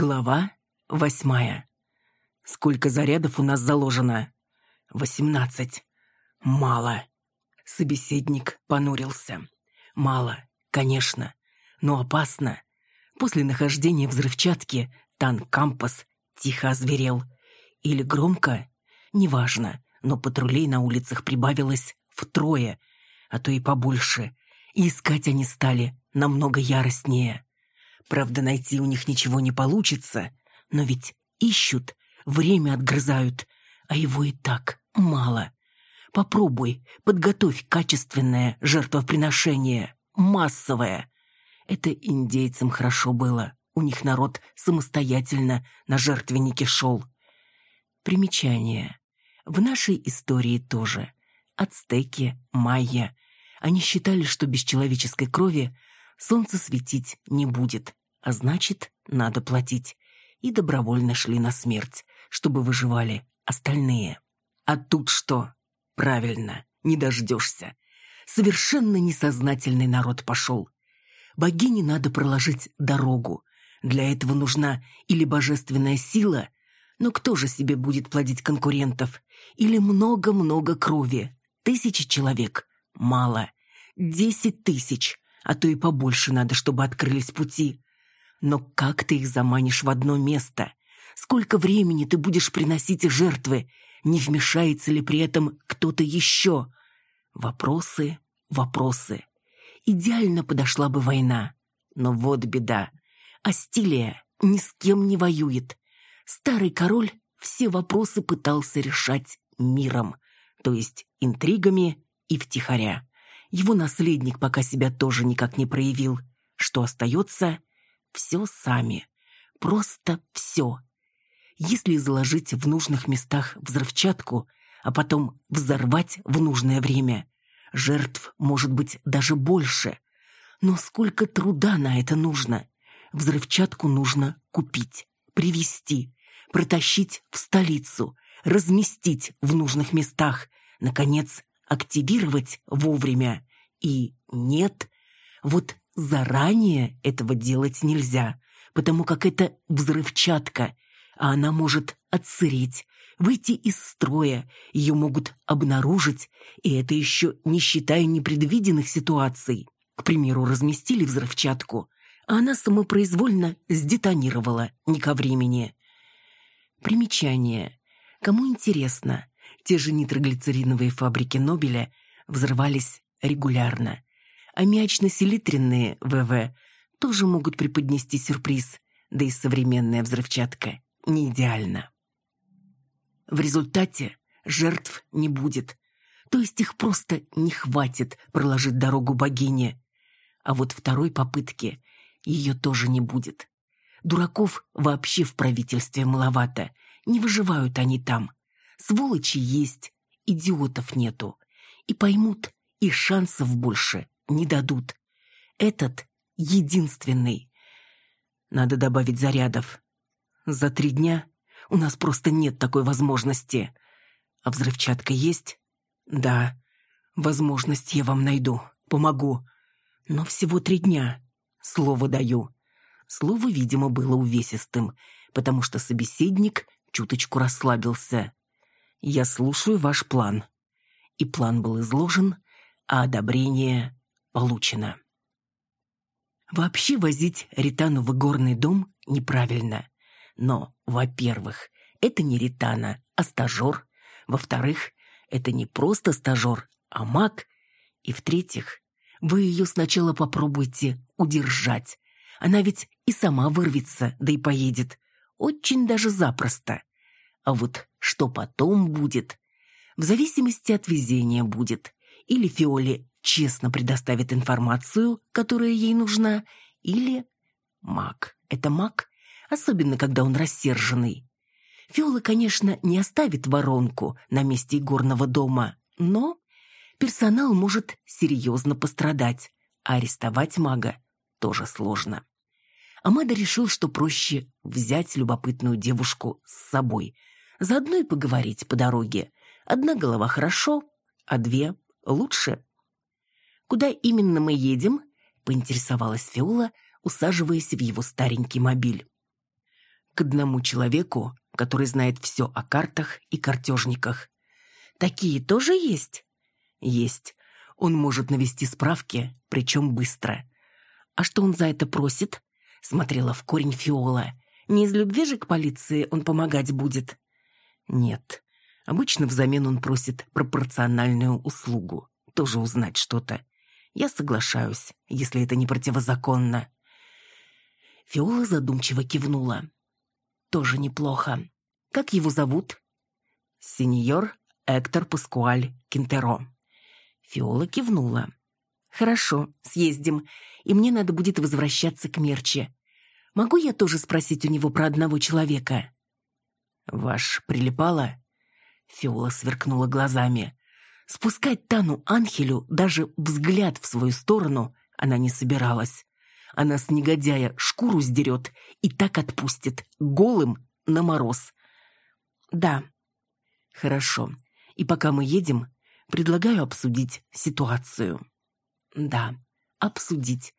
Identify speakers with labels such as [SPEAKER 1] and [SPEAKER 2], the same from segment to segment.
[SPEAKER 1] Глава восьмая. Сколько зарядов у нас заложено? Восемнадцать. Мало. Собеседник понурился. Мало, конечно, но опасно. После нахождения взрывчатки танк «Кампас» тихо озверел. Или громко? Неважно, но патрулей на улицах прибавилось втрое, а то и побольше. И искать они стали намного яростнее. Правда, найти у них ничего не получится, но ведь ищут, время отгрызают, а его и так мало. Попробуй, подготовь качественное жертвоприношение, массовое. Это индейцам хорошо было. У них народ самостоятельно на жертвенники шел. Примечание. В нашей истории тоже. Ацтеки, майя. Они считали, что без человеческой крови солнце светить не будет а значит, надо платить. И добровольно шли на смерть, чтобы выживали остальные. А тут что? Правильно, не дождешься. Совершенно несознательный народ пошел. Богине надо проложить дорогу. Для этого нужна или божественная сила, но кто же себе будет плодить конкурентов? Или много-много крови? Тысячи человек? Мало. Десять тысяч, а то и побольше надо, чтобы открылись пути. Но как ты их заманишь в одно место? Сколько времени ты будешь приносить жертвы? Не вмешается ли при этом кто-то еще? Вопросы, вопросы. Идеально подошла бы война. Но вот беда. Астилия ни с кем не воюет. Старый король все вопросы пытался решать миром, то есть интригами и втихаря. Его наследник пока себя тоже никак не проявил. Что остается? Все сами. Просто все. Если заложить в нужных местах взрывчатку, а потом взорвать в нужное время, жертв может быть даже больше. Но сколько труда на это нужно? Взрывчатку нужно купить, привезти, протащить в столицу, разместить в нужных местах, наконец, активировать вовремя. И нет, вот Заранее этого делать нельзя, потому как это взрывчатка, а она может отсыреть, выйти из строя, ее могут обнаружить, и это еще не считая непредвиденных ситуаций. К примеру, разместили взрывчатку, а она самопроизвольно сдетонировала не ко времени. Примечание. Кому интересно, те же нитроглицериновые фабрики Нобеля взрывались регулярно. Аммиачно-селитренные ВВ тоже могут преподнести сюрприз, да и современная взрывчатка не идеальна. В результате жертв не будет, то есть их просто не хватит проложить дорогу богине. А вот второй попытки ее тоже не будет. Дураков вообще в правительстве маловато, не выживают они там. Сволочи есть, идиотов нету. И поймут, и шансов больше не дадут. Этот единственный. Надо добавить зарядов. За три дня у нас просто нет такой возможности. А взрывчатка есть? Да. Возможность я вам найду. Помогу. Но всего три дня. Слово даю. Слово, видимо, было увесистым, потому что собеседник чуточку расслабился. Я слушаю ваш план. И план был изложен, а одобрение получено. Вообще возить Ритану в игорный дом неправильно. Но, во-первых, это не Ритана, а стажер. Во-вторых, это не просто стажер, а маг. И в-третьих, вы ее сначала попробуйте удержать. Она ведь и сама вырвется, да и поедет. Очень даже запросто. А вот что потом будет, в зависимости от везения будет. Или Фиоле честно предоставит информацию, которая ей нужна, или маг. Это маг, особенно когда он рассерженный. Фиола, конечно, не оставит воронку на месте игорного дома, но персонал может серьезно пострадать, а арестовать мага тоже сложно. Амада решил, что проще взять любопытную девушку с собой, заодно и поговорить по дороге. Одна голова хорошо, а две лучше. «Куда именно мы едем?» — поинтересовалась Фиола, усаживаясь в его старенький мобиль. к одному человеку, который знает все о картах и картежниках.
[SPEAKER 2] Такие тоже есть?
[SPEAKER 1] Есть. Он может навести справки, причем быстро.
[SPEAKER 2] А что он за это просит? Смотрела в корень Фиола. Не из любви же к полиции он помогать будет?
[SPEAKER 1] Нет. Обычно взамен он просит пропорциональную услугу. Тоже узнать что-то. Я соглашаюсь, если это не противозаконно.
[SPEAKER 2] Фиола задумчиво кивнула. Тоже неплохо. Как его зовут?
[SPEAKER 1] Сеньор Эктор Паскуаль Кинтеро.
[SPEAKER 2] Фиола кивнула. «Хорошо, съездим, и мне надо будет возвращаться к Мерче. Могу я тоже спросить у него про одного человека?»
[SPEAKER 1] «Ваш прилипала?» Фиола сверкнула глазами.
[SPEAKER 2] Спускать Тану Анхелю даже взгляд в свою сторону она не собиралась. Она с негодяя шкуру сдерет и так отпустит, голым на мороз. «Да».
[SPEAKER 1] «Хорошо. И пока мы едем, предлагаю обсудить ситуацию».
[SPEAKER 2] «Да, обсудить.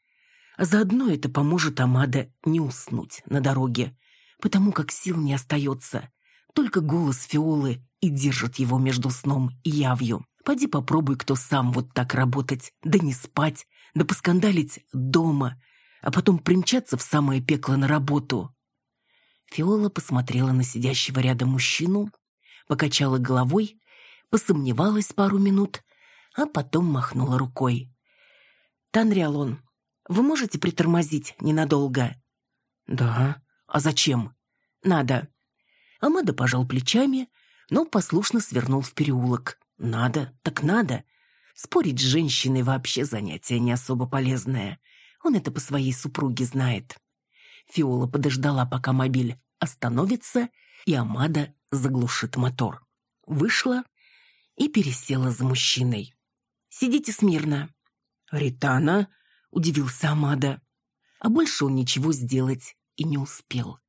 [SPEAKER 2] А заодно это поможет Амада не уснуть на дороге, потому как сил не остается. Только голос Фиолы и держит его между сном и явью. Поди попробуй кто сам вот так работать, да не спать, да поскандалить дома, а потом примчаться в самое пекло на работу». Фиола посмотрела на сидящего рядом мужчину, покачала головой, посомневалась пару минут, а потом махнула рукой. «Танриалон, вы можете притормозить ненадолго?»
[SPEAKER 1] «Да. А зачем?»
[SPEAKER 2] «Надо». Амада пожал плечами, но послушно свернул в переулок. «Надо, так надо. Спорить с женщиной вообще занятие не особо полезное. Он это по своей супруге знает». Фиола подождала, пока мобиль остановится, и Амада заглушит мотор. Вышла и пересела за мужчиной. «Сидите смирно».
[SPEAKER 1] «Ритана?» — удивился Амада.
[SPEAKER 2] А больше он ничего сделать и не успел.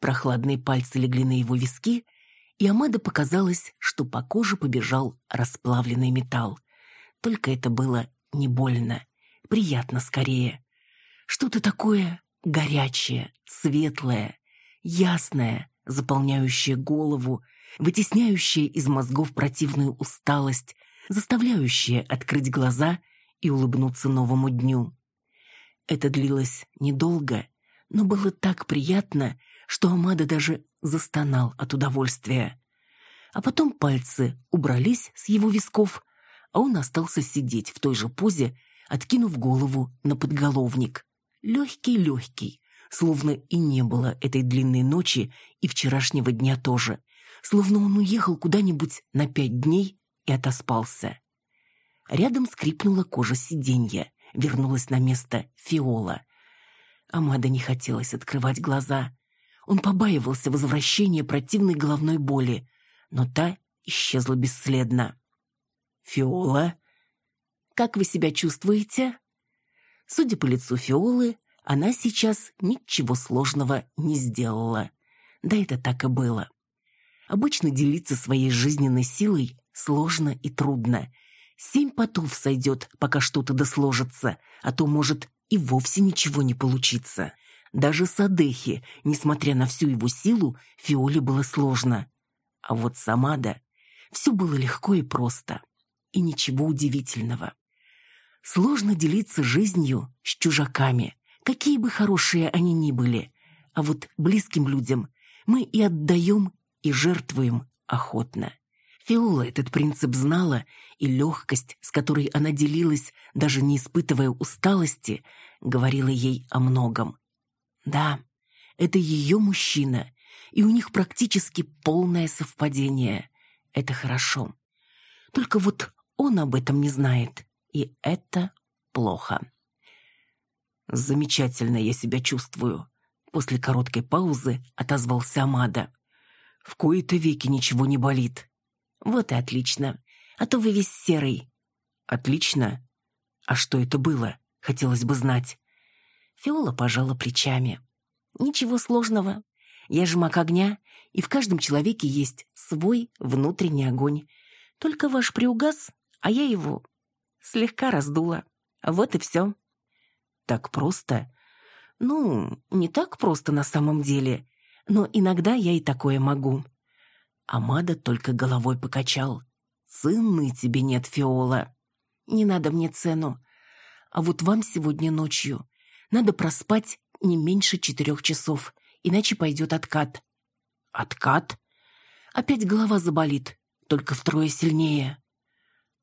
[SPEAKER 2] Прохладные пальцы легли на его виски, и Амада показалось, что по коже побежал расплавленный металл. Только это было не больно, приятно скорее. Что-то такое горячее, светлое, ясное, заполняющее голову, вытесняющее из мозгов противную усталость, заставляющее открыть глаза и улыбнуться новому дню. Это длилось недолго, но было так приятно, что Амада даже застонал от удовольствия. А потом пальцы убрались с его висков, а он остался сидеть в той же позе, откинув голову на подголовник. Легкий-легкий, словно и не было этой длинной ночи и вчерашнего дня тоже, словно он уехал куда-нибудь на пять дней и отоспался. Рядом скрипнула кожа сиденья, вернулась на место фиола. Амада не хотелось открывать глаза. Он побаивался возвращения противной головной боли, но та исчезла бесследно. «Фиола?» «Как вы себя чувствуете?» Судя по лицу Фиолы, она сейчас ничего сложного не сделала. Да это так и было. Обычно делиться своей жизненной силой сложно и трудно. Семь потов сойдет, пока что-то досложится, а то может и вовсе ничего не получиться. Даже Садехи, несмотря на всю его силу, Фиоле было сложно. А вот Самада все было легко и просто. И ничего удивительного. Сложно делиться жизнью с чужаками, какие бы хорошие они ни были. А вот близким людям мы и отдаем, и жертвуем охотно. Фиола этот принцип знала, и легкость, с которой она делилась, даже не испытывая усталости, говорила ей о многом. Да, это ее мужчина, и у них практически полное совпадение. Это хорошо. Только вот он об этом не знает, и это плохо. «Замечательно я себя чувствую», — после короткой паузы отозвался Амада. «В кои-то веки ничего не болит». «Вот и отлично. А то вы весь серый».
[SPEAKER 1] «Отлично? А что это было? Хотелось бы знать».
[SPEAKER 2] Фиола пожала плечами. «Ничего сложного. Я же маг огня, и в каждом человеке есть свой внутренний огонь. Только ваш приугас, а я его слегка раздула. Вот и все».
[SPEAKER 1] «Так просто?»
[SPEAKER 2] «Ну, не так просто на самом деле. Но иногда я и такое могу. Амада только головой покачал. Цены тебе нет, Фиола. Не надо мне цену. А вот вам сегодня ночью надо проспать не меньше четырех часов, иначе пойдет откат. Откат? Опять голова заболит, только втрое сильнее.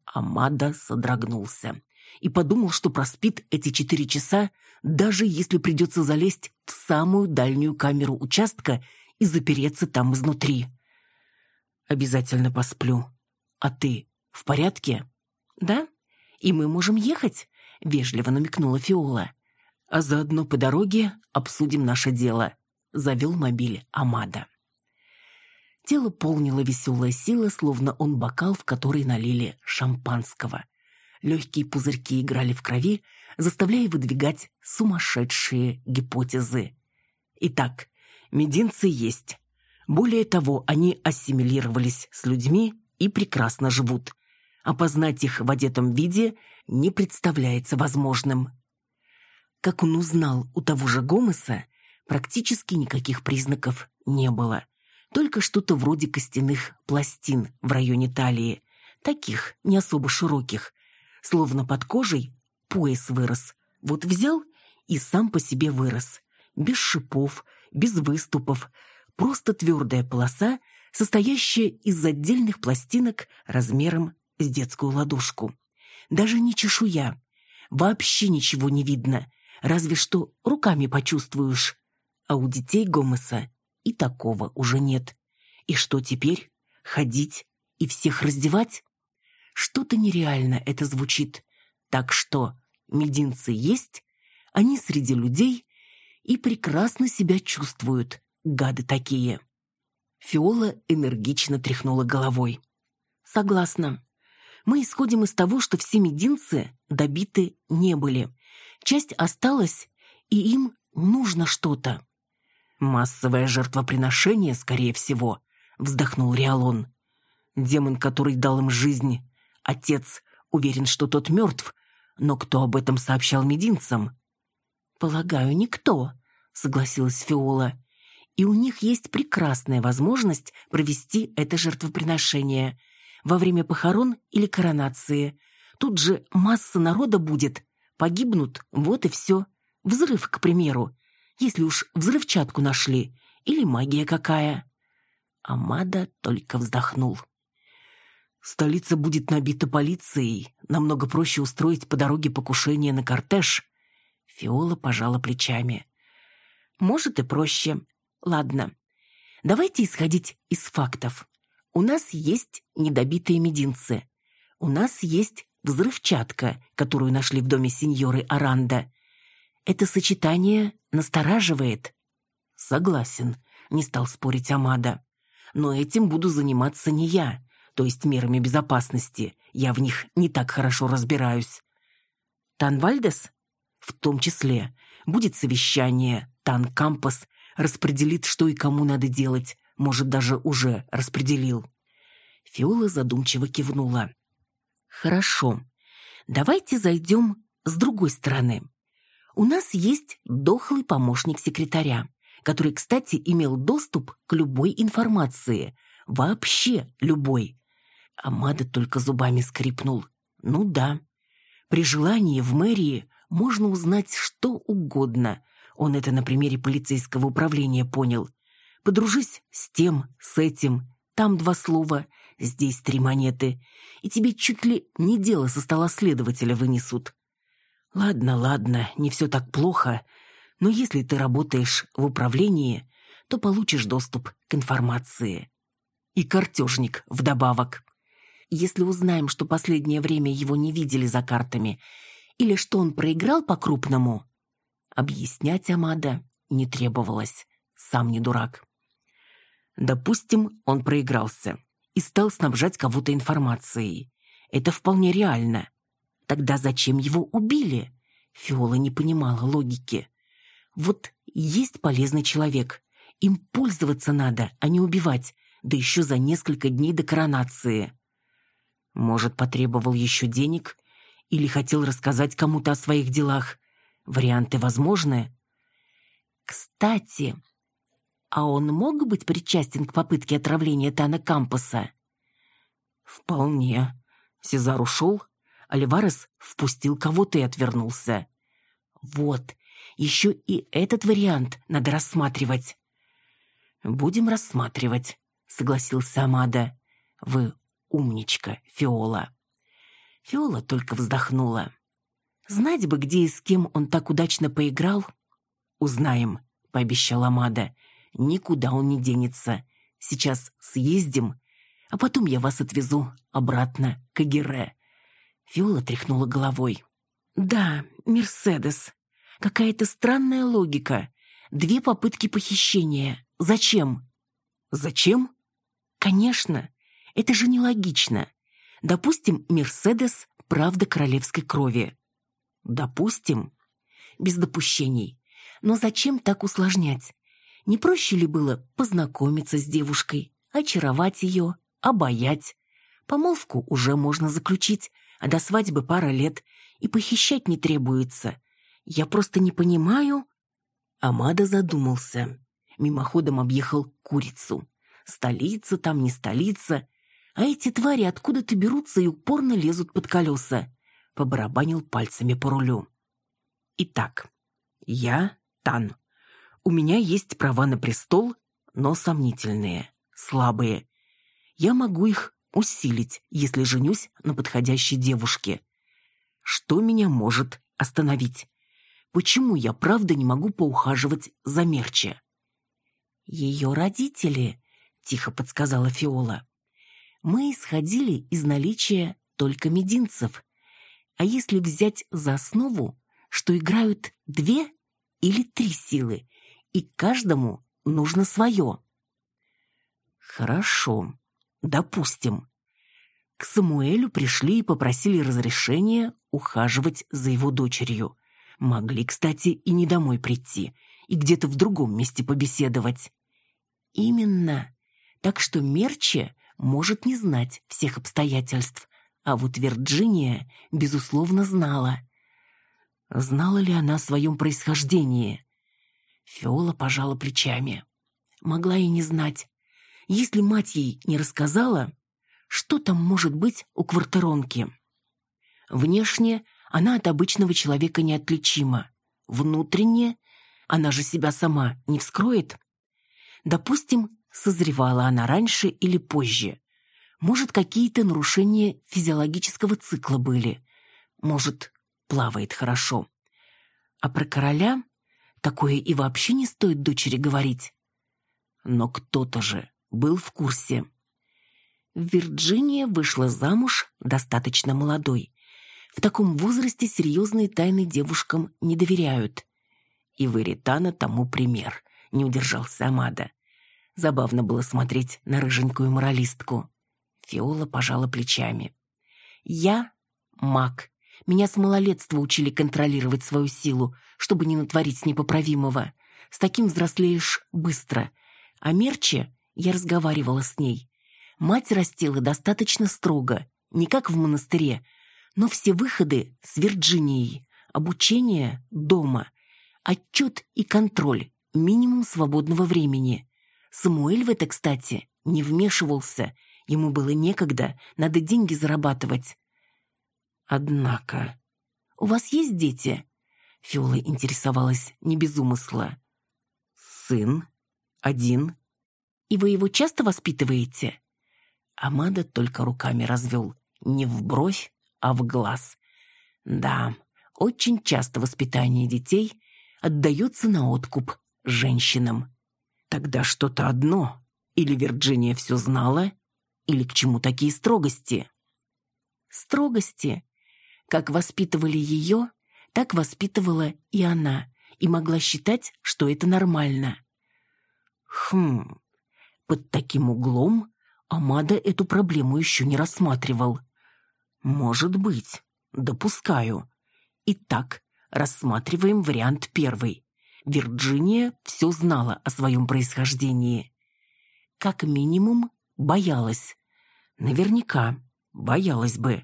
[SPEAKER 2] Амада содрогнулся и подумал, что проспит эти четыре часа, даже если придется залезть в самую дальнюю камеру участка и запереться там изнутри. «Обязательно посплю. А ты в порядке?» «Да, и мы можем ехать», — вежливо намекнула Фиола. «А заодно по дороге обсудим наше дело», — завел мобиль Амада. Тело полнило веселая сила, словно он бокал, в который налили шампанского. Легкие пузырьки играли в крови, заставляя выдвигать сумасшедшие гипотезы. Итак, мединцы есть. Более того, они ассимилировались с людьми и прекрасно живут. Опознать их в одетом виде не представляется возможным. Как он узнал у того же Гомеса, практически никаких признаков не было. Только что-то вроде костяных пластин в районе талии, таких, не особо широких, словно под кожей пояс вырос. Вот взял и сам по себе вырос. Без шипов, без выступов, просто твердая полоса, состоящая из отдельных пластинок размером с детскую ладошку. Даже не чешуя. Вообще ничего не видно, разве что руками почувствуешь. А у детей Гомеса и такого уже нет. И что теперь? Ходить и всех раздевать? Что-то нереально это звучит. Так что мединцы есть, они среди людей и прекрасно себя чувствуют, гады такие. Фиола энергично тряхнула головой. Согласна. Мы исходим из того, что все мединцы добиты не были. Часть осталась, и им нужно что-то. Массовое жертвоприношение, скорее всего, вздохнул Риалон. Демон, который дал им жизнь, отец, уверен, что тот мертв, но кто об этом сообщал мединцам? Полагаю, никто, согласилась Фиола и у них есть прекрасная возможность провести это жертвоприношение во время похорон или коронации. Тут же масса народа будет, погибнут, вот и все. Взрыв, к примеру, если уж взрывчатку нашли, или магия какая. Амада только вздохнул. Столица будет набита полицией, намного проще устроить по дороге покушение на кортеж. Фиола пожала плечами. Может и проще, Ладно, давайте исходить из фактов. У нас есть недобитые мединцы. У нас есть взрывчатка, которую нашли в доме сеньоры Аранда. Это сочетание настораживает. Согласен, не стал спорить Амада. Но этим буду заниматься не я, то есть мерами безопасности. Я в них не так хорошо разбираюсь. Танвальдес? В том числе. Будет совещание. Тан Кампас распределит, что и кому надо делать, может, даже уже распределил. Фиола задумчиво кивнула. «Хорошо. Давайте зайдем с другой стороны. У нас есть дохлый помощник секретаря, который, кстати, имел доступ к любой информации. Вообще любой». Амада только зубами скрипнул. «Ну да. При желании в мэрии можно узнать что угодно, он это на примере полицейского управления понял. Подружись с тем, с этим. Там два слова, здесь три монеты. И тебе чуть ли не дело со стола следователя вынесут. Ладно, ладно, не все так плохо. Но если ты работаешь в управлении, то получишь доступ к информации. И картежник вдобавок. Если узнаем, что последнее время его не видели за картами, или что он проиграл по-крупному, Объяснять Амада не требовалось. Сам не дурак. Допустим, он проигрался и стал снабжать кого-то информацией. Это вполне реально. Тогда зачем его убили? Фиола не понимала логики. Вот есть полезный человек. Им пользоваться надо, а не убивать, да еще за несколько дней до коронации. Может, потребовал еще денег? Или хотел рассказать кому-то о своих делах? Варианты возможны. Кстати, А он мог быть причастен к попытке отравления Тана Кампуса?
[SPEAKER 1] Вполне. Сезар ушел, Оливарес впустил кого-то и отвернулся.
[SPEAKER 2] Вот, еще и этот вариант надо рассматривать.
[SPEAKER 1] «Будем рассматривать», — согласился Амада. «Вы умничка, Фиола». Фиола только вздохнула.
[SPEAKER 2] «Знать бы, где и с кем он так удачно поиграл».
[SPEAKER 1] «Узнаем», — пообещал Амада. «Никуда он не денется. Сейчас съездим, а потом я вас отвезу обратно к Эгере».
[SPEAKER 2] Фиола тряхнула головой. «Да, Мерседес. Какая-то странная логика. Две попытки похищения. Зачем?
[SPEAKER 1] Зачем?
[SPEAKER 2] Конечно, это же нелогично. Допустим, Мерседес – правда королевской крови.
[SPEAKER 1] Допустим.
[SPEAKER 2] Без допущений. Но зачем так усложнять? Не проще ли было познакомиться с девушкой, очаровать ее, обаять? Помолвку уже можно заключить, а до свадьбы пара лет, и похищать не требуется. Я просто не понимаю...»
[SPEAKER 1] Амада задумался мимоходом объехал курицу. Столица там, не столица. А эти твари откуда-то берутся и упорно лезут под колеса. Побарабанил пальцами по рулю. Итак, я Тан. У меня есть права на престол, но сомнительные, слабые. Я могу их усилить, если женюсь на подходящей девушке. Что меня может остановить? Почему я правда не могу поухаживать за Мерче?
[SPEAKER 2] «Ее родители», — тихо подсказала Фиола. «Мы исходили из наличия только мединцев. А если взять за основу, что играют две или три силы, и каждому нужно свое?»
[SPEAKER 1] «Хорошо, допустим», к Самуэлю пришли и попросили разрешения ухаживать за его дочерью. Могли, кстати, и не домой прийти, и где-то в другом месте побеседовать.
[SPEAKER 2] Именно. Так что Мерче может не знать всех обстоятельств, а вот Вирджиния, безусловно, знала.
[SPEAKER 1] Знала ли она о своем происхождении?
[SPEAKER 2] Фиола пожала плечами. Могла и не знать. Если мать ей не рассказала, что там может быть у квартиронки? Внешне она от обычного человека неотличима. Внутренне она же себя сама не вскроет. Допустим, созревала она раньше или позже. Может, какие-то нарушения физиологического цикла были. Может, плавает хорошо. А про короля такое и вообще не стоит дочери говорить. Но кто-то же был в курсе. Вирджиния вышла замуж достаточно молодой. В таком возрасте серьезные тайны девушкам не доверяют. И Варитана тому пример, не удержался Амада. Забавно было смотреть на рыженькую моралистку. Фиола пожала плечами. «Я маг. Меня с малолетства учили контролировать свою силу, чтобы не натворить непоправимого. С таким взрослеешь быстро. А Мерче я разговаривала с ней. Мать растила достаточно строго, не как в монастыре, но все выходы с Вирджинией, обучение дома, отчет и контроль, минимум свободного времени. Самуэль в это, кстати, не вмешивался. Ему было некогда, надо деньги зарабатывать.
[SPEAKER 1] Однако...
[SPEAKER 2] «У вас есть дети?» Фиола интересовалась не без умысла.
[SPEAKER 1] «Сын? Один?»
[SPEAKER 2] «И вы его часто воспитываете?»
[SPEAKER 1] Амада только руками развел. Не в бровь, а в глаз. Да, очень часто воспитание детей отдается на откуп женщинам. Тогда что-то одно. Или Вирджиния все знала, или к чему такие строгости?
[SPEAKER 2] Строгости. Как воспитывали ее, так воспитывала и она, и могла считать, что это нормально.
[SPEAKER 1] Хм, под таким углом Амада эту проблему еще не рассматривал. Может быть, допускаю. Итак, рассматриваем вариант первый. Вирджиния все знала о своем происхождении. Как минимум, боялась. Наверняка боялась бы.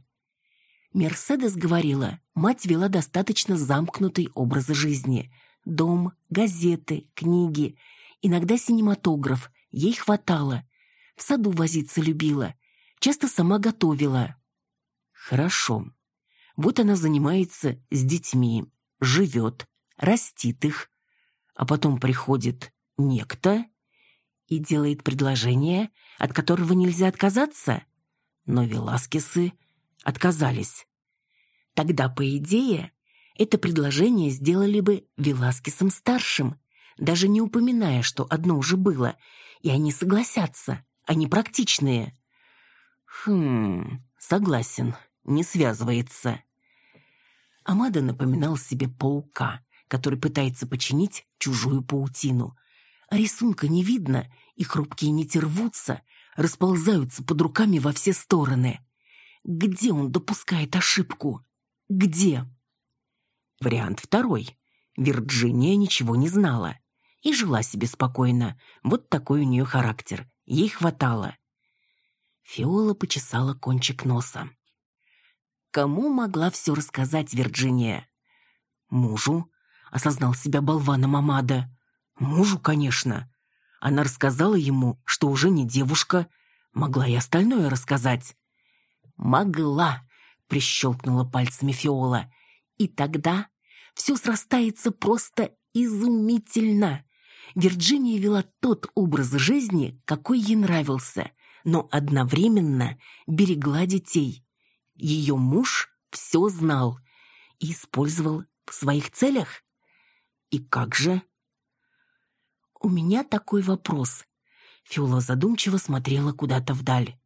[SPEAKER 2] Мерседес говорила, мать вела достаточно замкнутый образ жизни. Дом, газеты, книги. Иногда синематограф, ей хватало. В саду возиться любила, часто сама готовила.
[SPEAKER 1] Хорошо. Вот она занимается с детьми, живет, растит их, а потом приходит некто
[SPEAKER 2] и делает предложение, от которого нельзя отказаться.
[SPEAKER 1] Но Веласкесы отказались.
[SPEAKER 2] Тогда, по идее, это предложение сделали бы Веласкесом-старшим, даже не упоминая, что одно уже было, и они согласятся, они практичные.
[SPEAKER 1] Хм, согласен, не связывается.
[SPEAKER 2] Амада напоминал себе паука, который пытается починить чужую паутину. А рисунка не видно, и хрупкие нити рвутся, расползаются под руками во все стороны. Где он допускает ошибку? Где?
[SPEAKER 1] Вариант второй. Вирджиния ничего не знала. И жила себе спокойно. Вот такой у нее характер. Ей хватало.
[SPEAKER 2] Фиола почесала кончик носа. Кому могла все рассказать Вирджиния?
[SPEAKER 1] Мужу, осознал себя болваном Амада. Мужу, конечно. Она рассказала ему, что уже не девушка, могла и остальное рассказать.
[SPEAKER 2] «Могла», — прищелкнула пальцами Фиола. «И тогда все срастается просто изумительно. Вирджиния вела тот образ жизни, какой ей нравился, но одновременно берегла детей. Ее муж все знал и использовал в своих целях. И как же? У меня такой вопрос. Фиола задумчиво смотрела куда-то вдаль.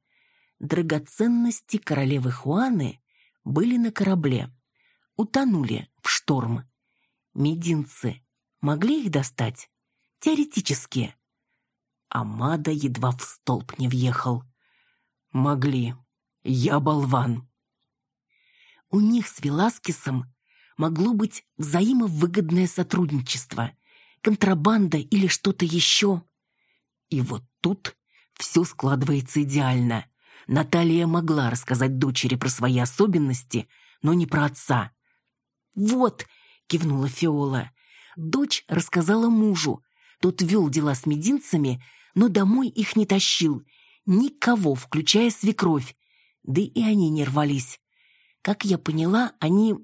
[SPEAKER 2] Драгоценности королевы Хуаны были на корабле. Утонули в шторм. Мединцы могли их достать? Теоретически. Амада едва в столб не въехал.
[SPEAKER 1] Могли. Я болван.
[SPEAKER 2] У них с Веласкесом могло быть взаимовыгодное сотрудничество, контрабанда или что-то еще. И вот тут все складывается идеально. Наталья могла рассказать дочери про свои особенности, но не про отца. «Вот», — кивнула Фиола, — дочь рассказала мужу. Тот вел дела с мединцами, но домой их не тащил. Никого, включая свекровь. Да и они не рвались. Как я поняла, они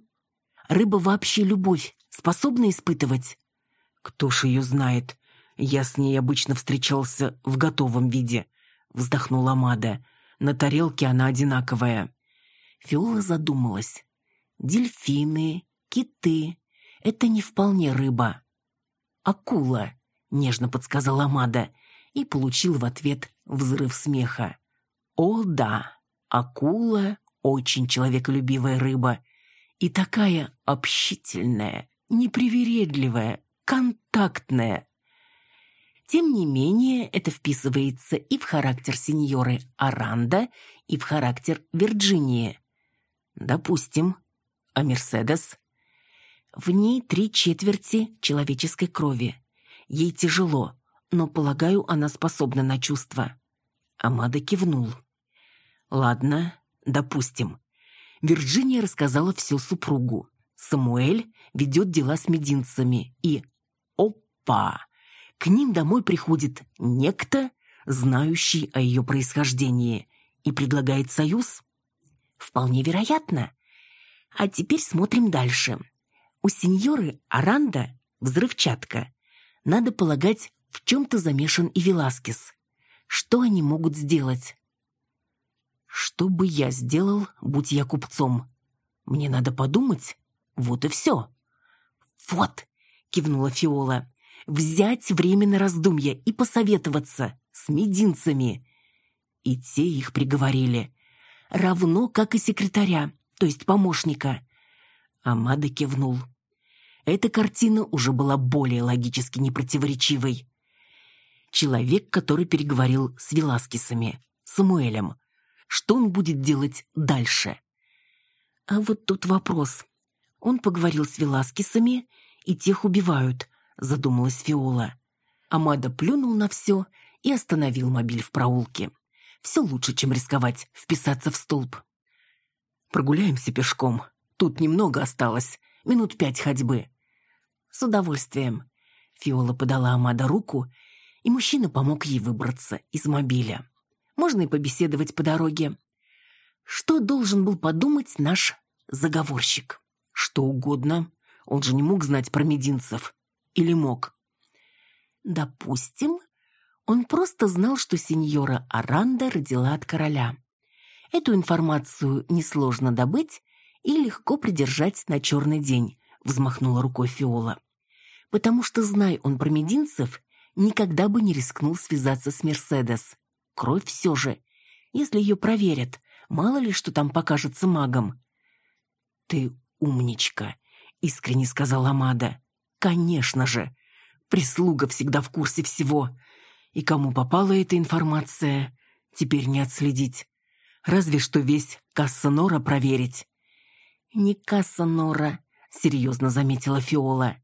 [SPEAKER 2] Рыба вообще любовь способна испытывать?
[SPEAKER 1] Кто ж ее знает? Я с ней обычно встречался в готовом виде. Вздохнула Мада. На тарелке она одинаковая.
[SPEAKER 2] Фиола задумалась. Дельфины, киты — это не вполне рыба. Акула, нежно подсказала Мада и получил в ответ взрыв смеха. О да, акула — очень человеколюбивая рыба и такая общительная, непривередливая, контактная. Тем не менее, это вписывается и в характер сеньоры Аранда, и в характер Вирджинии. Допустим, а Мерседес? В ней три четверти человеческой крови. Ей тяжело, но, полагаю, она способна на чувства. Амада кивнул. Ладно, допустим. Вирджиния рассказала все супругу. Самуэль ведет дела с мединцами. И опа! К ним домой приходит некто, знающий о ее происхождении, и предлагает союз? Вполне вероятно. А теперь смотрим дальше. У сеньоры Аранда взрывчатка. Надо полагать, в чем-то замешан и Веласкес. Что они могут сделать? Что бы я сделал, будь я купцом? Мне надо подумать. Вот и все. Вот, кивнула Фиола. Взять время на раздумья и посоветоваться с мединцами. И те их приговорили. Равно, как и секретаря, то есть помощника. Амада кивнул. Эта картина уже была более логически непротиворечивой. Человек, который переговорил с Веласкесами, Самуэлем что он будет делать дальше. А вот тут вопрос. Он поговорил с Веласкесами, и тех убивают, задумалась Фиола. Амада плюнул на все и остановил мобиль в проулке. Все лучше, чем рисковать вписаться в столб. Прогуляемся пешком. Тут немного осталось, минут пять ходьбы. С удовольствием. Фиола подала Амада руку, и мужчина помог ей выбраться из мобиля. Можно и побеседовать по дороге. Что должен был подумать наш заговорщик? Что угодно. Он же не мог знать про мединцев. Или мог? Допустим, он просто знал, что сеньора Аранда родила от короля. Эту информацию несложно добыть и легко придержать на черный день, взмахнула рукой Фиола. Потому что, знай он про мединцев, никогда бы не рискнул связаться с Мерседес. Кровь все же. Если ее проверят, мало ли что там покажется магом. «Ты умничка», — искренне сказала Амада. «Конечно же. Прислуга всегда в курсе всего. И кому попала эта информация, теперь не отследить. Разве что весь Кассанора проверить». «Не Кассанора», — серьезно заметила Фиола.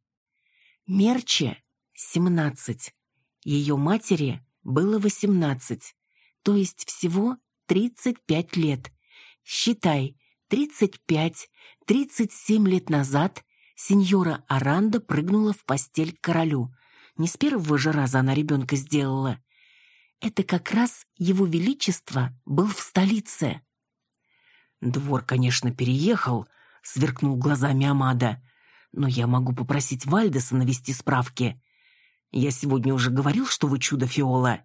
[SPEAKER 2] «Мерче — семнадцать. Ее матери было восемнадцать, то есть всего тридцать пять лет. Считай, тридцать пять, тридцать семь лет назад сеньора Аранда прыгнула в постель к королю. Не с первого же раза она ребенка сделала. Это как раз его величество был в столице. Двор, конечно, переехал, сверкнул глазами Амада. Но я могу попросить Вальдеса навести справки. Я сегодня уже говорил, что вы чудо, Фиола.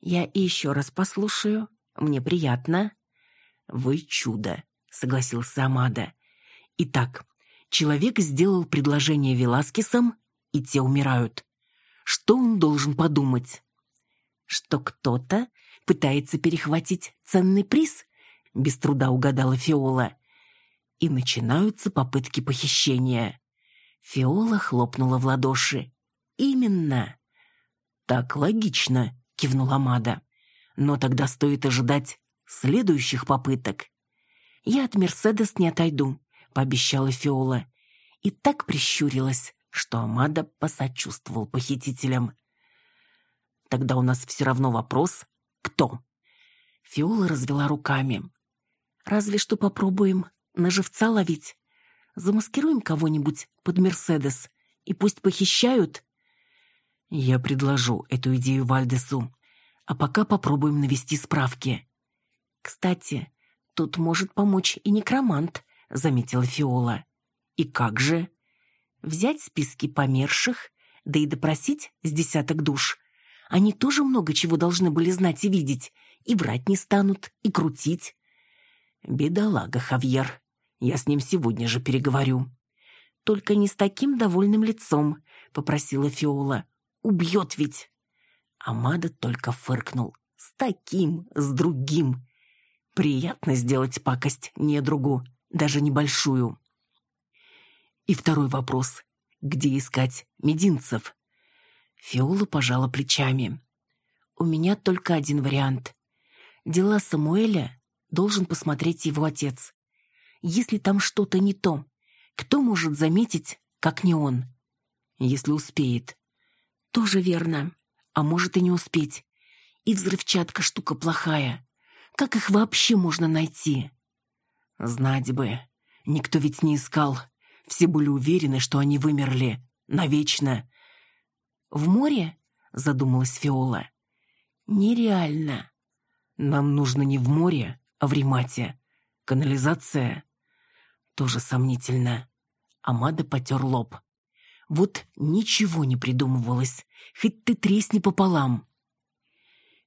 [SPEAKER 2] Я еще раз послушаю. Мне приятно. Вы чудо, согласился Амада. Итак, человек сделал предложение Веласкесам, и те умирают. Что он должен подумать? Что кто-то пытается перехватить ценный приз? Без труда угадала Фиола. И начинаются попытки похищения. Фиола хлопнула в ладоши. «Именно!» «Так логично», — кивнула Мада. «Но тогда стоит ожидать следующих попыток». «Я от Мерседес не отойду», — пообещала Фиола. И так прищурилась, что Амада посочувствовал похитителям. «Тогда у нас все равно вопрос, кто?» Фиола развела руками. «Разве что попробуем на живца ловить. Замаскируем кого-нибудь под Мерседес, и пусть похищают». Я предложу эту идею Вальдесу, а пока попробуем навести справки. Кстати, тут может помочь и некромант, заметила Фиола. И как же? Взять списки померших, да и допросить с десяток душ. Они тоже много чего должны были знать и видеть, и врать не станут, и крутить. Бедолага Хавьер. Я с ним сегодня же переговорю. Только не с таким довольным лицом, попросила Фиола. Убьет ведь. Амада только фыркнул. С таким, с другим. Приятно сделать пакость недругу, даже небольшую. И второй вопрос. Где искать мединцев? Фиола пожала плечами. У меня только один вариант. Дела Самуэля должен посмотреть его отец. Если там что-то не то, кто может заметить, как не он? Если успеет. Тоже верно. А может и не успеть. И взрывчатка штука плохая. Как их вообще можно найти? Знать бы. Никто ведь не искал. Все были уверены, что они вымерли. Навечно. В море? Задумалась Фиола. Нереально. Нам нужно не в море, а в Римате. Канализация? Тоже сомнительно. Амада потер лоб. Вот ничего не придумывалось, хоть ты тресни пополам.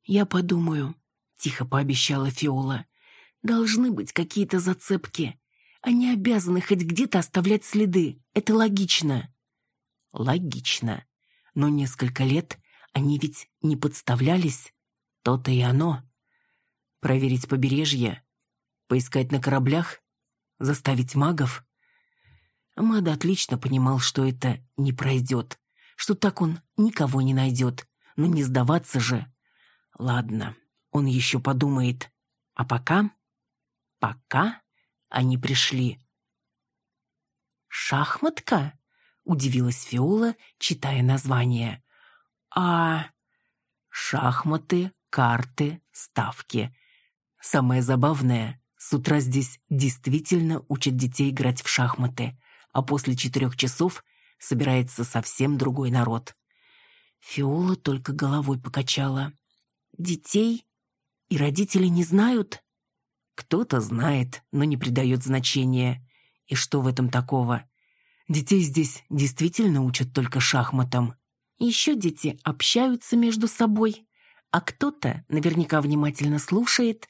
[SPEAKER 2] «Я подумаю», — тихо пообещала Фиола. «Должны быть какие-то зацепки. Они обязаны хоть где-то оставлять следы. Это логично». «Логично. Но несколько лет они ведь не подставлялись. То-то и оно. Проверить побережье, поискать на кораблях, заставить магов. Мада отлично понимал, что это не пройдет, что так он никого не найдет, но не сдаваться же. Ладно, он еще подумает. А пока... Пока они пришли. «Шахматка?» — удивилась Фиола, читая название. «А...» «Шахматы, карты, ставки. Самое забавное, с утра здесь действительно учат детей играть в шахматы а после четырех часов собирается совсем другой народ. Фиола только головой покачала. Детей и родители не знают? Кто-то знает, но не придает значения. И что в этом такого? Детей здесь действительно учат только шахматам. Еще дети общаются между собой, а кто-то наверняка внимательно слушает,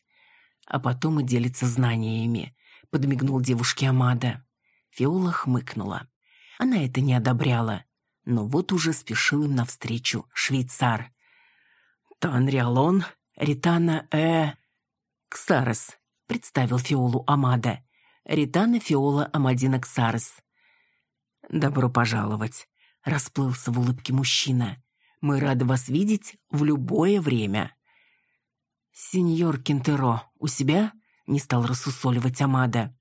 [SPEAKER 2] а потом и делится знаниями, подмигнул девушке Амада. Фиола хмыкнула. Она это не одобряла, но вот уже спешил им навстречу швейцар. «Танриалон, Ритана, э...» «Ксарес», — представил Фиолу Амада. «Ритана Фиола Амадина Ксарес». «Добро пожаловать», — расплылся в улыбке мужчина. «Мы рады вас видеть в любое время». «Сеньор Кентеро у себя?» — не стал рассусоливать Амада.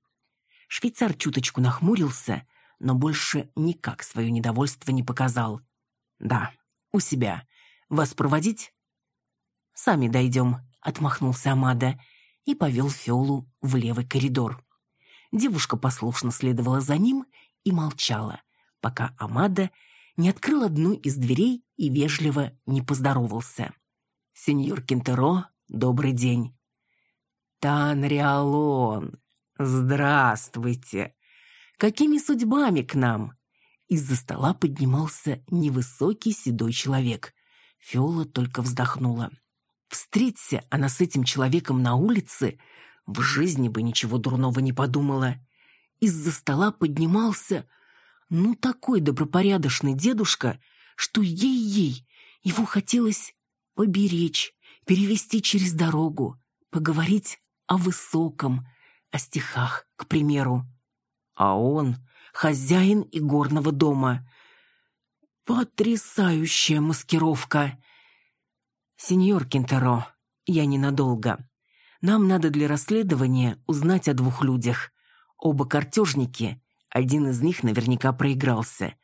[SPEAKER 2] Швейцар чуточку нахмурился, но больше никак свое недовольство не показал. «Да, у себя. Вас проводить?» «Сами дойдем», — отмахнулся Амада и повел Фиолу в левый коридор. Девушка послушно следовала за ним и молчала, пока Амада не открыл одну из дверей и вежливо не поздоровался. «Сеньор Кентеро, добрый день». «Танриалон, здравствуйте! Какими судьбами к нам?» Из-за стола поднимался невысокий седой человек. Фиола только вздохнула. Встреться она с этим человеком на улице, в жизни бы ничего дурного не подумала. Из-за стола поднимался, ну, такой добропорядочный дедушка, что ей-ей его хотелось поберечь, перевести через дорогу, поговорить о высоком, о стихах, к примеру. А он хозяин игорного дома. Потрясающая маскировка! «Сеньор Кентеро, я ненадолго. Нам надо для расследования узнать о двух людях. Оба картежники, один из них наверняка проигрался».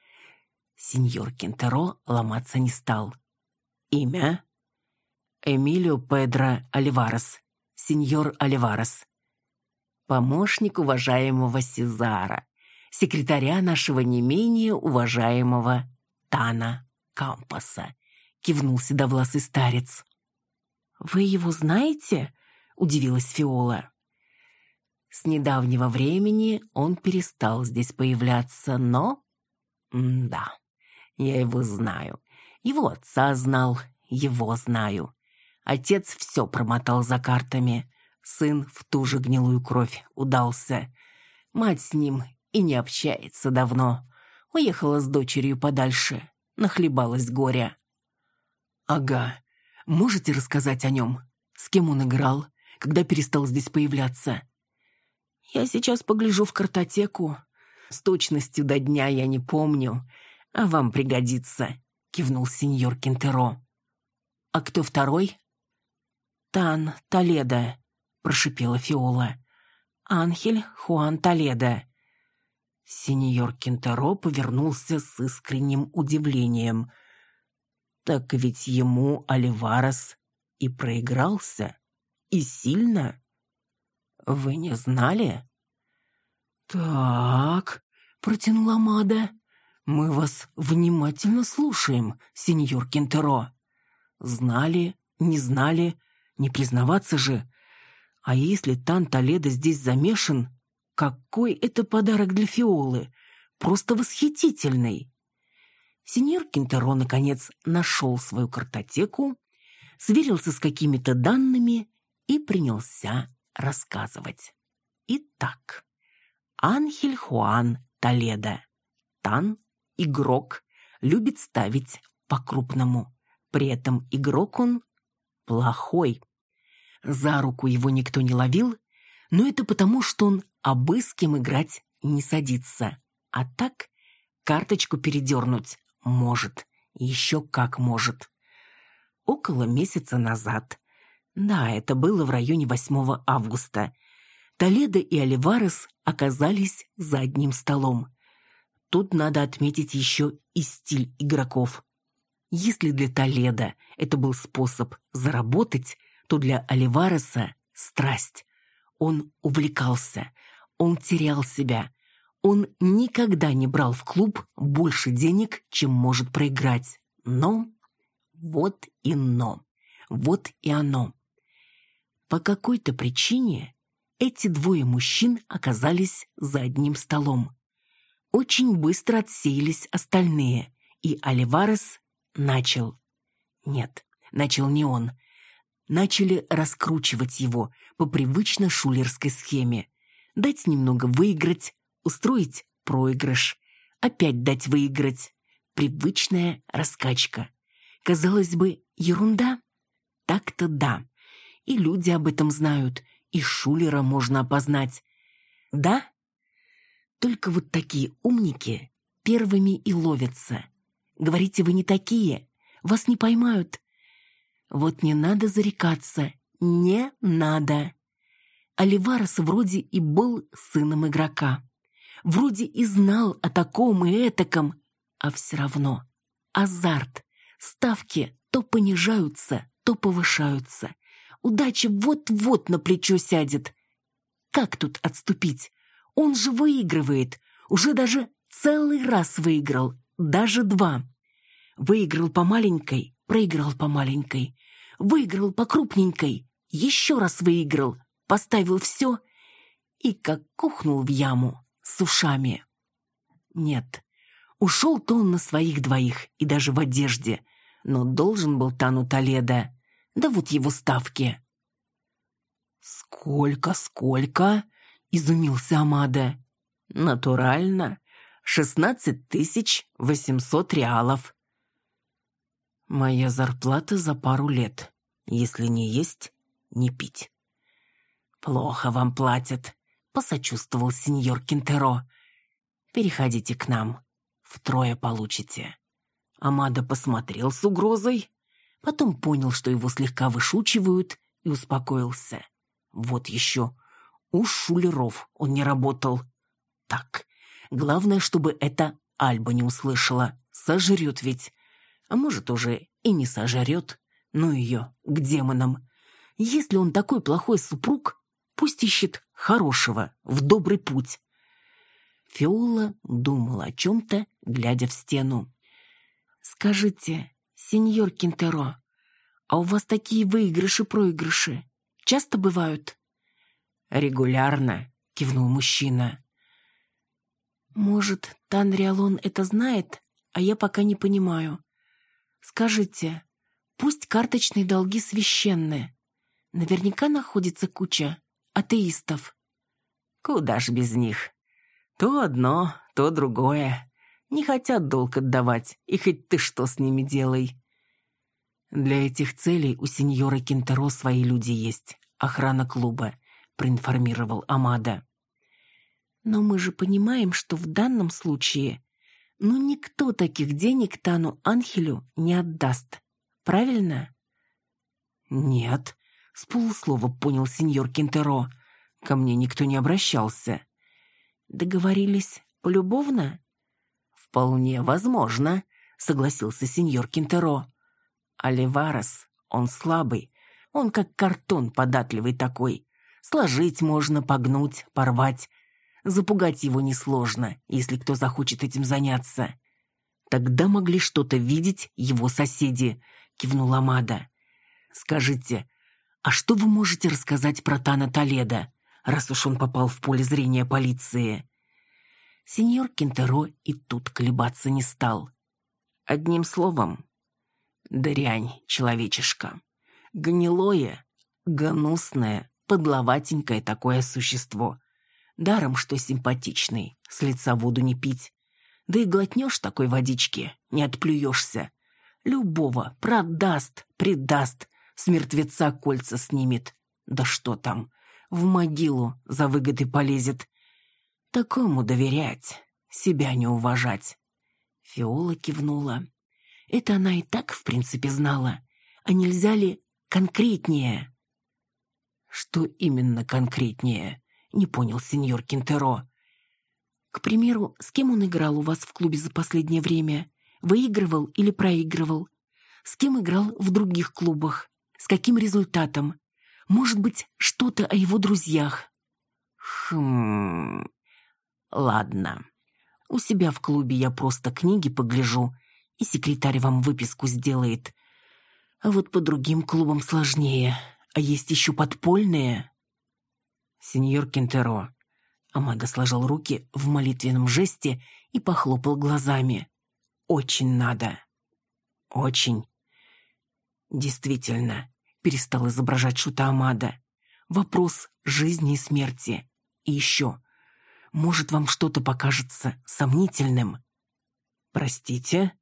[SPEAKER 2] Сеньор Кентеро ломаться не стал. «Имя?» «Эмилио Педро Оливарес. Сеньор Оливарес. Помощник уважаемого Сезара, секретаря нашего не менее уважаемого Тана Кампаса кивнул седовласый старец. «Вы его знаете?» — удивилась Фиола. С недавнего времени он перестал здесь появляться, но... М да, я его знаю. Его отца знал, его знаю. Отец все промотал за картами. Сын в ту же гнилую кровь удался. Мать с ним и не общается давно. Уехала с дочерью подальше, нахлебалась горя. «Ага. Можете рассказать о нем? С кем он играл? Когда перестал здесь появляться?» «Я сейчас погляжу в картотеку. С точностью до дня я не помню, а вам пригодится», — кивнул сеньор Кентеро. «А кто второй?» «Тан Толедо», — прошипела Фиола. «Анхель Хуан Толедо». Сеньор Кентеро повернулся с искренним удивлением. Так ведь ему Оливарес и проигрался. И сильно. Вы не знали? Так, протянула Мада. Мы вас внимательно слушаем, сеньор Кентеро. Знали, не знали, не признаваться же. А если Тан Толедо здесь замешан, какой это подарок для Фиолы? Просто восхитительный. Сеньор Кинтеро, наконец, нашел свою картотеку, сверился с какими-то данными и принялся рассказывать. Итак, Анхель Хуан Толедо. Тан – игрок, любит ставить по-крупному. При этом игрок он плохой. За руку его никто не ловил, но это потому, что он обыским играть не садится. А так карточку передернуть может, еще как может. Около месяца назад, да, это было в районе 8 августа, Толедо и Оливарес оказались за одним столом. Тут надо отметить еще и стиль игроков. Если для Толедо это был способ заработать, то для Оливареса – страсть. Он увлекался, он терял себя, он никогда не брал в клуб больше денег, чем может проиграть. Но Вот и но. Вот и оно. По какой-то причине эти двое мужчин оказались за одним столом. Очень быстро отсеялись остальные, и Оливарес начал. Нет, начал не он. Начали раскручивать его по привычно шулерской схеме. Дать немного выиграть, устроить проигрыш, опять дать выиграть. Привычная раскачка. Казалось бы, ерунда? Так-то да. И люди об этом знают, и Шулера можно опознать. Да? Только вот такие умники первыми и ловятся. Говорите, вы не такие, вас не поймают. Вот не надо зарекаться, не надо. Оливарес вроде и был сыном игрока. Вроде и знал о таком и этаком, а все равно. Азарт. Ставки то понижаются, то повышаются. Удача вот-вот на плечо сядет. Как тут отступить? Он же выигрывает. Уже даже целый раз выиграл. Даже два. Выиграл по маленькой, проиграл по маленькой. Выиграл по крупненькой. Еще раз выиграл. Поставил все и как кухнул в яму с ушами. Нет, ушел-то он на своих двоих и даже в одежде, но должен был Тану Толедо. Да вот его ставки. «Сколько, сколько?» — изумился Амада. «Натурально. Шестнадцать тысяч восемьсот реалов». «Моя зарплата за пару лет. Если не есть, не пить». «Плохо вам платят», — посочувствовал сеньор Кентеро. «Переходите к нам. Втрое получите». Амада посмотрел с угрозой, потом понял, что его слегка вышучивают, и успокоился. Вот еще. У шулеров он не работал. Так, главное, чтобы это Альба не услышала. Сожрет ведь. А может, уже и не сожрет. Ну ее, к демонам. Если он такой плохой супруг, пусть ищет хорошего, в добрый путь. Фиола думала о чем-то, глядя в стену. «Скажите, сеньор Кинтеро, а у вас такие выигрыши-проигрыши часто бывают?» «Регулярно», — кивнул мужчина. «Может, Танриалон это знает, а я пока не понимаю. Скажите, пусть карточные долги священные. Наверняка находится куча атеистов». «Куда ж без них? То одно, то другое», не хотят долг отдавать, и хоть ты что с ними делай. Для этих целей у сеньора Кентеро свои люди есть, охрана клуба, проинформировал Амада. Но мы же понимаем, что в данном случае, ну никто таких денег Тану Анхелю не отдаст, правильно? Нет, с полуслова понял сеньор Кентеро. Ко мне никто не обращался. Договорились полюбовно? «Вполне возможно», — согласился сеньор Кинтеро. «Оливарес, он слабый, он как картон податливый такой. Сложить можно, погнуть, порвать. Запугать его несложно, если кто захочет этим заняться». «Тогда могли что-то видеть его соседи», — кивнула Мада. «Скажите, а что вы можете рассказать про Тана Толеда, раз уж он попал в поле зрения полиции?» Сеньор Кентеро и тут колебаться не стал. Одним словом, дрянь человечишка. Гнилое, гнусное, подловатенькое такое существо. Даром, что симпатичный, с лица воду не пить. Да и глотнешь такой водички, не отплюешься. Любого продаст, предаст, с мертвеца кольца снимет. Да что там, в могилу за выгоды полезет. Такому доверять, себя не уважать. Фиола кивнула. Это она и так, в принципе, знала. А нельзя ли конкретнее? Что именно конкретнее? Не понял сеньор Кентеро. К примеру, с кем он играл у вас в клубе за последнее время? Выигрывал или проигрывал? С кем играл в других клубах? С каким результатом? Может быть, что-то о его друзьях? Хм... Ладно. У себя в клубе я просто книги погляжу, и секретарь вам выписку сделает. А вот по другим клубам сложнее. А есть еще подпольные.
[SPEAKER 1] Сеньор Кентеро.
[SPEAKER 2] Амада сложил руки в молитвенном жесте и похлопал глазами. Очень надо. Очень. Действительно, перестал изображать шута Амада. Вопрос жизни и смерти. И еще. Может, вам что-то покажется сомнительным?
[SPEAKER 1] Простите?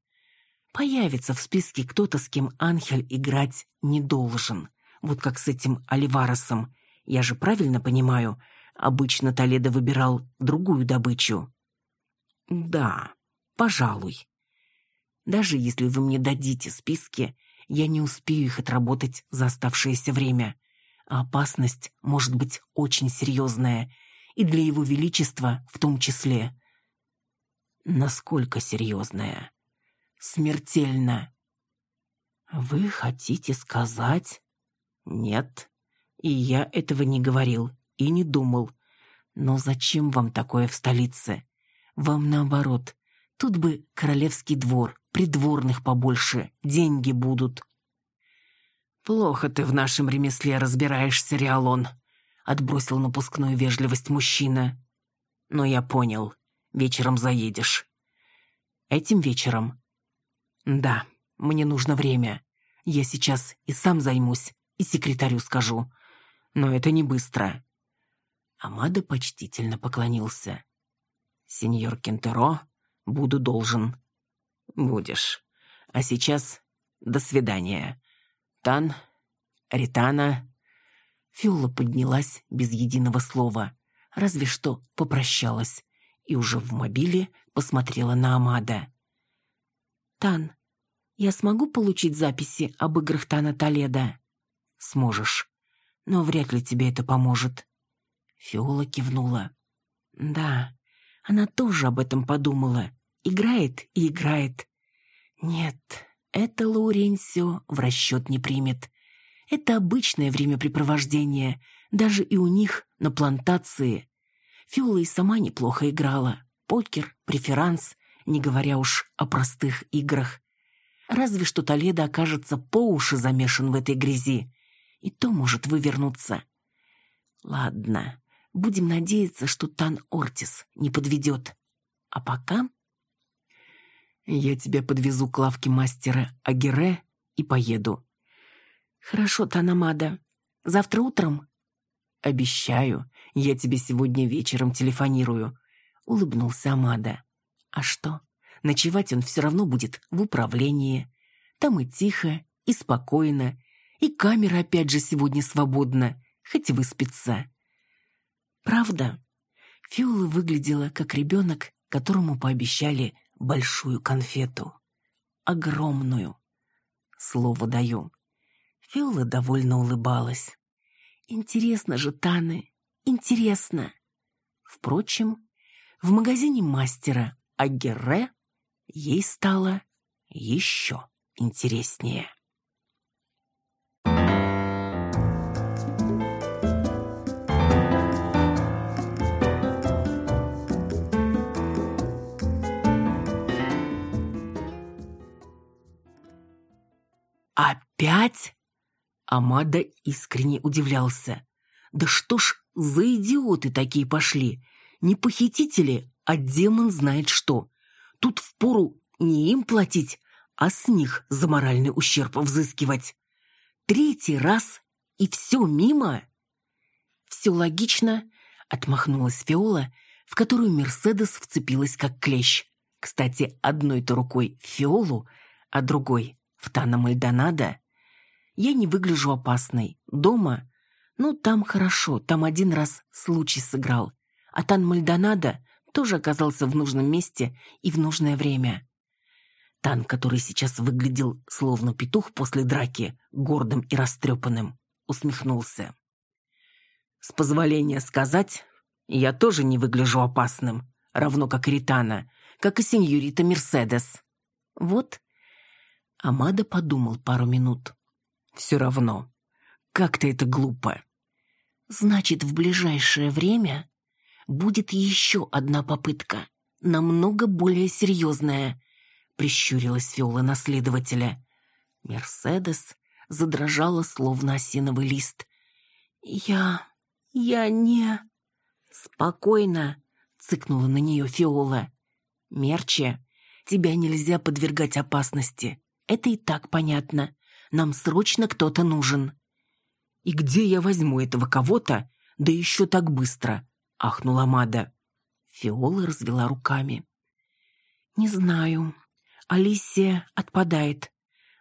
[SPEAKER 2] Появится в списке кто-то, с кем Анхель играть не должен. Вот как с этим Оливаросом. Я же правильно понимаю, обычно Толедо выбирал другую добычу.
[SPEAKER 1] Да, пожалуй.
[SPEAKER 2] Даже если вы мне дадите списки, я не успею их отработать за оставшееся время. А опасность может быть очень серьезная, и для его величества в том числе.
[SPEAKER 1] Насколько серьезная?
[SPEAKER 2] Смертельно.
[SPEAKER 1] Вы хотите сказать?
[SPEAKER 2] Нет, и я этого не говорил и не думал. Но зачем вам такое в столице? Вам наоборот. Тут бы королевский двор, придворных побольше, деньги будут.
[SPEAKER 1] Плохо ты в нашем ремесле разбираешься, Риалон, отбросил напускную вежливость мужчина. Но я понял. Вечером заедешь.
[SPEAKER 2] Этим вечером?
[SPEAKER 1] Да, мне нужно время. Я сейчас и сам займусь, и секретарю скажу. Но это не быстро.
[SPEAKER 2] Амада почтительно поклонился.
[SPEAKER 1] «Сеньор Кентеро, буду должен». «Будешь. А сейчас до свидания. Тан, Ритана...»
[SPEAKER 2] Фиола поднялась без единого слова, разве что попрощалась, и уже в мобиле посмотрела на Амада. «Тан, я смогу получить записи об играх Тана Толеда?»
[SPEAKER 1] «Сможешь, но вряд ли тебе это поможет».
[SPEAKER 2] Фиола кивнула. Да, она тоже об этом подумала. Играет и играет. Нет, это Лауренсио в расчет не примет. Это обычное времяпрепровождение, даже и у них на плантации. Фиола и сама неплохо играла. Покер, преферанс, не говоря уж о простых играх. Разве что Толедо окажется по уши замешан в этой грязи. И то может вывернуться. Ладно, Будем надеяться, что Тан Ортис не подведет. А пока...
[SPEAKER 1] Я тебя подвезу к лавке мастера Агере и поеду.
[SPEAKER 2] Хорошо, Танамада. Завтра утром?
[SPEAKER 1] Обещаю, я тебе сегодня вечером телефонирую. Улыбнулся Амада.
[SPEAKER 2] А что? Ночевать он все равно будет в управлении. Там и тихо, и спокойно, и камера опять же сегодня свободна, хоть выспится. Правда? Фиола выглядела как ребенок, которому пообещали большую конфету. Огромную. Слово даю. Фиола довольно улыбалась. Интересно же, Таны, интересно. Впрочем, в магазине мастера Агерре ей стало еще интереснее. «Опять?» Амада искренне удивлялся. «Да что ж за идиоты такие пошли? Не похитители, а демон знает что. Тут впору не им платить, а с них за моральный ущерб взыскивать. Третий раз и все мимо?» «Все логично», — отмахнулась Фиола, в которую Мерседес вцепилась как клещ. Кстати, одной-то рукой Фиолу, а другой в Тана Мальдонадо я не выгляжу опасной. Дома? Ну, там хорошо, там один раз случай сыграл. А Тан Мальдонадо тоже оказался в нужном месте и в нужное время. Тан, который сейчас выглядел словно петух после драки, гордым и растрепанным, усмехнулся. «С позволения сказать, я тоже не выгляжу опасным, равно как Ритана, как и сеньорита Мерседес. Вот Амада подумал пару минут. «Все равно. Как-то это глупо». «Значит, в ближайшее время будет еще одна попытка, намного более серьезная», прищурилась Фиола наследователя. Мерседес задрожала, словно осиновый лист. «Я... я не...» «Спокойно», — цыкнула на нее Фиола. «Мерче, тебя нельзя подвергать опасности. Это и так понятно. Нам срочно кто-то нужен». «И где я возьму этого кого-то, да еще так быстро?» — ахнула Мада. Фиола развела руками. «Не знаю. Алисия отпадает.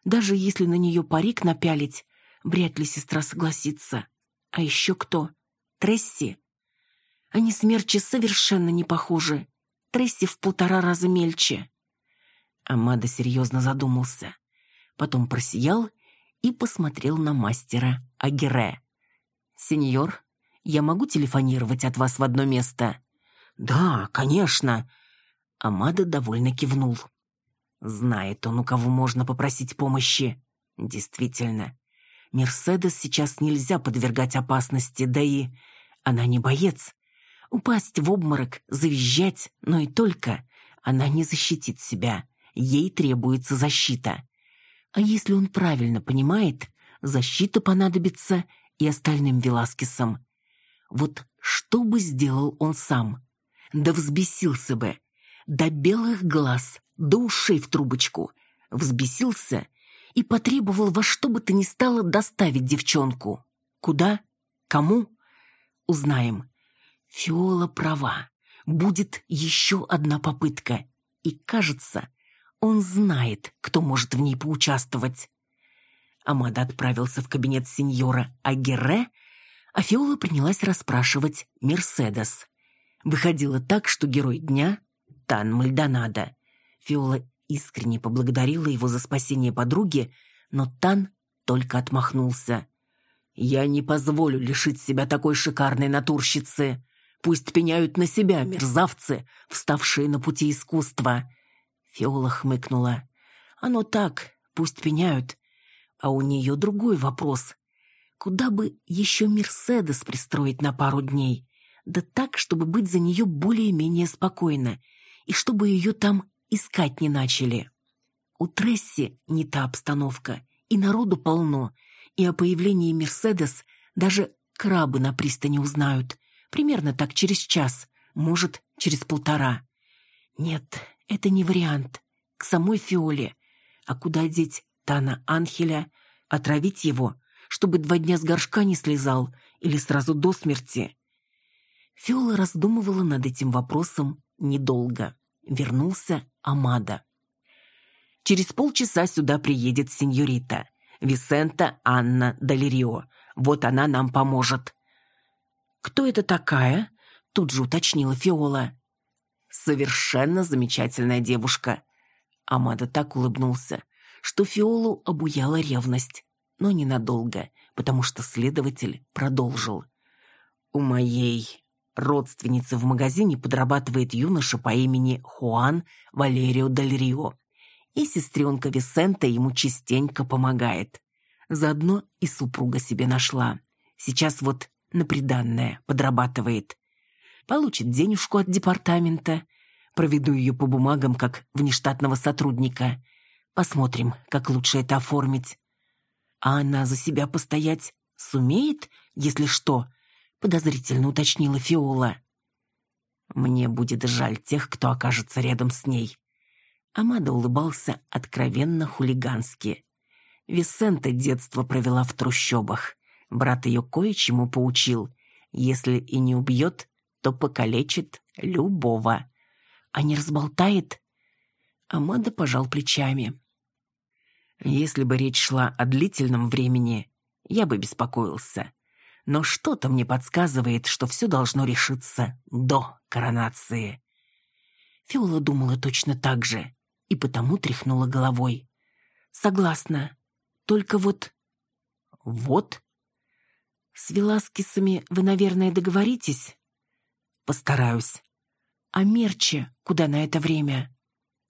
[SPEAKER 2] Даже если на нее парик напялить, вряд ли сестра согласится. А еще кто? Тресси? Они с Мерчи совершенно не похожи. Тресси в полтора раза мельче. Амада серьезно задумался. Потом просиял и посмотрел на мастера Агире. «Сеньор, я могу телефонировать от вас в одно место?» «Да, конечно!» Амада довольно кивнул. Знает он, у кого можно попросить помощи. Действительно, Мерседес сейчас нельзя подвергать опасности, да и она не боец. Упасть в обморок, завизжать, но и только. Она не защитит себя. Ей требуется защита. А если он правильно понимает, защита понадобится и остальным Веласкесам. Вот что бы сделал он сам? Да взбесился бы. До белых глаз, до ушей в трубочку. Взбесился и потребовал во что бы то ни стало доставить девчонку. Куда? Кому? Узнаем. Фиола права. Будет еще одна попытка. И, кажется, он знает, кто может в ней поучаствовать. Амада отправился в кабинет сеньора Агере, а Фиола принялась расспрашивать Мерседес. Выходило так, что герой дня — Тан Мальдонадо. Фиола искренне поблагодарила его за спасение подруги, но Тан только отмахнулся. «Я не позволю лишить себя такой шикарной натурщицы. Пусть пеняют на себя мерзавцы, вставшие на пути искусства». Фиола хмыкнула. «Оно так, пусть пеняют. А у нее другой вопрос. Куда бы еще Мерседес пристроить на пару дней? Да так, чтобы быть за нее более-менее спокойно, и чтобы ее там искать не начали. У Тресси не та обстановка, и народу полно, и о появлении Мерседес даже крабы на пристани узнают. Примерно так через час, может, через полтора. Нет, это не вариант. К самой Фиоле. А куда деть Тана Анхеля? Отравить его, чтобы два дня с горшка не слезал или сразу до смерти? Фиола раздумывала над этим вопросом недолго. Вернулся Амада. Через полчаса сюда приедет сеньорита. Висента Анна Далерио. Вот она нам поможет. «Кто это такая?» Тут же уточнила Фиола. «Совершенно замечательная девушка». Амада так улыбнулся, что Фиолу обуяла ревность, но ненадолго, потому что следователь продолжил. «У моей родственницы в магазине подрабатывает юноша по имени Хуан Валерио Дель Рио. И сестренка Висента ему частенько помогает. Заодно и супруга себе нашла. Сейчас вот на приданное подрабатывает. Получит денежку от департамента. Проведу ее по бумагам, как внештатного сотрудника. Посмотрим, как лучше это оформить. А она за себя постоять сумеет, если что, подозрительно уточнила Фиола. Мне будет жаль тех, кто окажется рядом с ней. Амада улыбался откровенно хулигански. Висента детство провела в трущобах. Брат ее кое-чему поучил. Если и не убьет, то покалечит любого. А не разболтает? Амада пожал плечами. Если бы речь шла о длительном времени, я бы беспокоился но что-то мне подсказывает, что все должно решиться до коронации. Фиола думала точно так же и потому тряхнула головой. «Согласна. Только вот...» «Вот?» «С Веласкесами вы, наверное, договоритесь?» «Постараюсь». «А Мерче куда на это время?»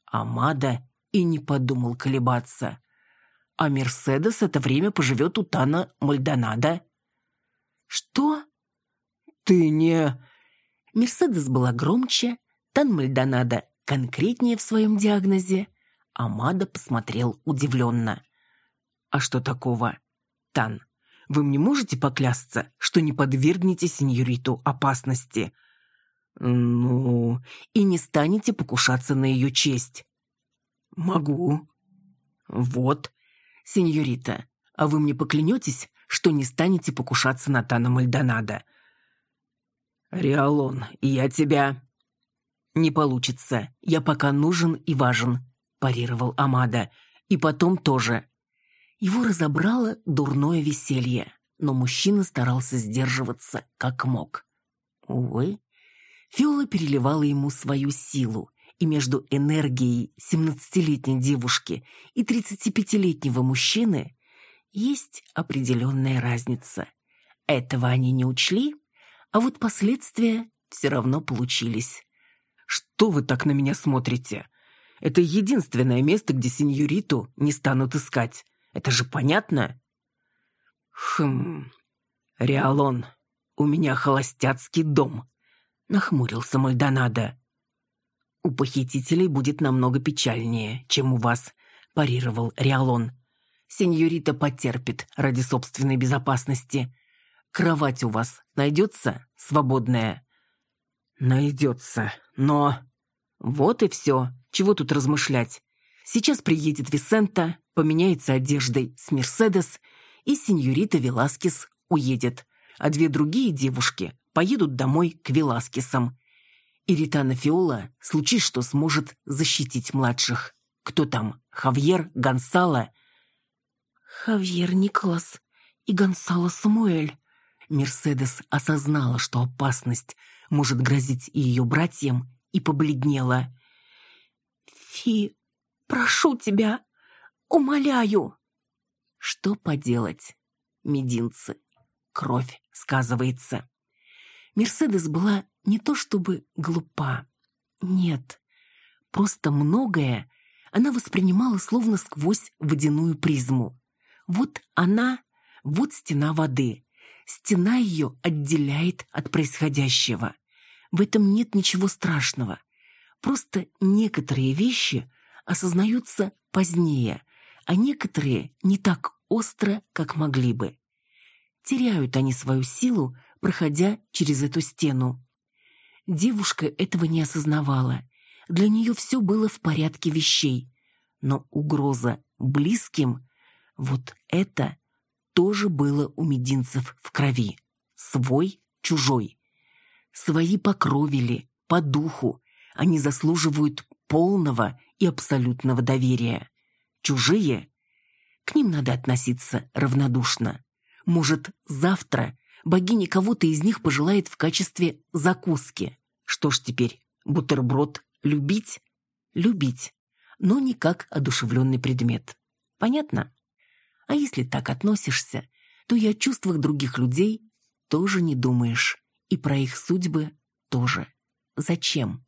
[SPEAKER 2] Амада и не подумал колебаться. «А Мерседес это время поживет у Тана Мальдонада». «Что?» «Ты не...» Мерседес была громче, Тан Мальдонадо конкретнее в своем диагнозе. Амада посмотрел удивленно. «А что такого?
[SPEAKER 1] Тан, вы мне можете поклясться, что не подвергнете сеньориту опасности?» «Ну...» «И не станете покушаться на ее честь?» «Могу». «Вот, сеньорита, а вы мне поклянетесь, что не станете покушаться на Тана Мальдонадо?» «Риалон, я тебя...» «Не получится. Я пока нужен и важен», – парировал Амада. «И потом тоже». Его разобрало дурное веселье, но мужчина старался сдерживаться как мог. Увы, Фиола переливала ему свою силу, и между энергией семнадцатилетней девушки и тридцатипятилетнего мужчины есть определенная разница. Этого они не учли, а вот последствия все равно получились. «Что вы так на меня смотрите? Это единственное место, где сеньориту не станут искать. Это же понятно?» «Хм... Риалон, у меня холостяцкий дом», — нахмурился Мальдонадо. «У похитителей будет намного печальнее, чем у вас», – парировал Риалон. «Сеньорита потерпит ради собственной безопасности. Кровать у вас найдется свободная?» «Найдется, но...» «Вот и все. Чего тут размышлять? Сейчас приедет Висента, поменяется одеждой с Мерседес, и сеньорита Веласкес уедет, а две другие девушки поедут домой к Веласкесам. И Ритана Фиола, случись что, сможет защитить младших. Кто там? Хавьер? Гонсало?
[SPEAKER 2] Хавьер Николас и Гонсало Самуэль.
[SPEAKER 1] Мерседес осознала, что опасность может грозить и ее братьям, и побледнела.
[SPEAKER 2] «Фи, прошу тебя, умоляю!»
[SPEAKER 1] Что поделать? Мединцы. Кровь сказывается. Мерседес была не то чтобы глупа. Нет, просто многое она воспринимала словно сквозь водяную призму. Вот она, вот стена воды. Стена ее отделяет от происходящего. В этом нет ничего страшного. Просто некоторые вещи осознаются позднее, а некоторые не так остро, как могли бы. Теряют они свою силу, проходя через эту стену. Девушка этого не осознавала. Для нее все было в порядке вещей. Но угроза близким — вот это тоже было у мединцев в крови. Свой, чужой. Свои по крови по духу. Они заслуживают полного и абсолютного доверия. Чужие — к ним надо относиться равнодушно. Может, завтра богиня кого-то из них пожелает в качестве закуски. Что ж теперь, бутерброд любить? Любить, но не как одушевленный предмет. Понятно? А если так относишься, то и о чувствах других людей тоже не думаешь, и про их судьбы тоже. Зачем?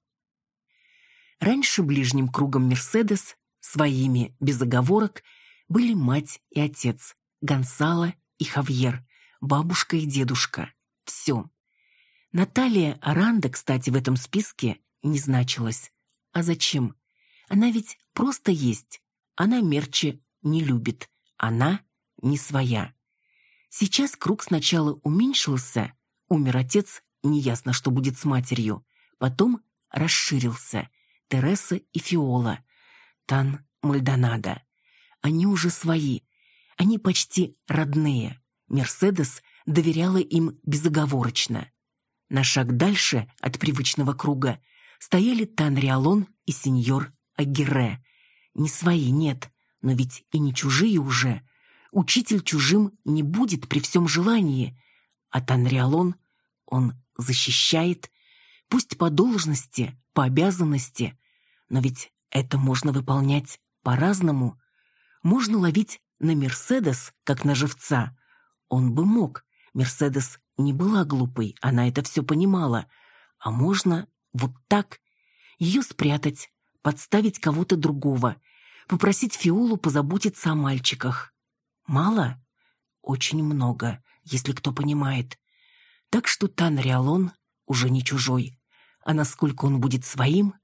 [SPEAKER 1] Раньше ближним кругом Мерседес, своими без оговорок, были мать и отец, Гонсало и Хавьер, бабушка и дедушка. Все. Наталья Аранда, кстати, в этом списке не значилась. А зачем? Она ведь просто есть. Она мерчи не любит. Она не своя. Сейчас круг сначала уменьшился, умер отец, неясно, что будет с матерью. Потом расширился. Тереса и Фиола. Тан Мальдонадо. Они уже свои. Они почти родные. Мерседес доверяла им безоговорочно. На шаг дальше от привычного круга стояли Танриалон и сеньор Агире. Не свои, нет, но ведь и не чужие уже. Учитель чужим не будет при всем желании. А Танриалон, он защищает, пусть по должности, по обязанности, но ведь это можно выполнять по-разному. Можно ловить на Мерседес, как на живца, он бы мог. Мерседес не была глупой, она это все понимала. А можно вот так ее спрятать, подставить кого-то другого, попросить Фиолу позаботиться о мальчиках. Мало? Очень много, если кто понимает. Так что Тан Риалон уже не чужой. А насколько он будет своим,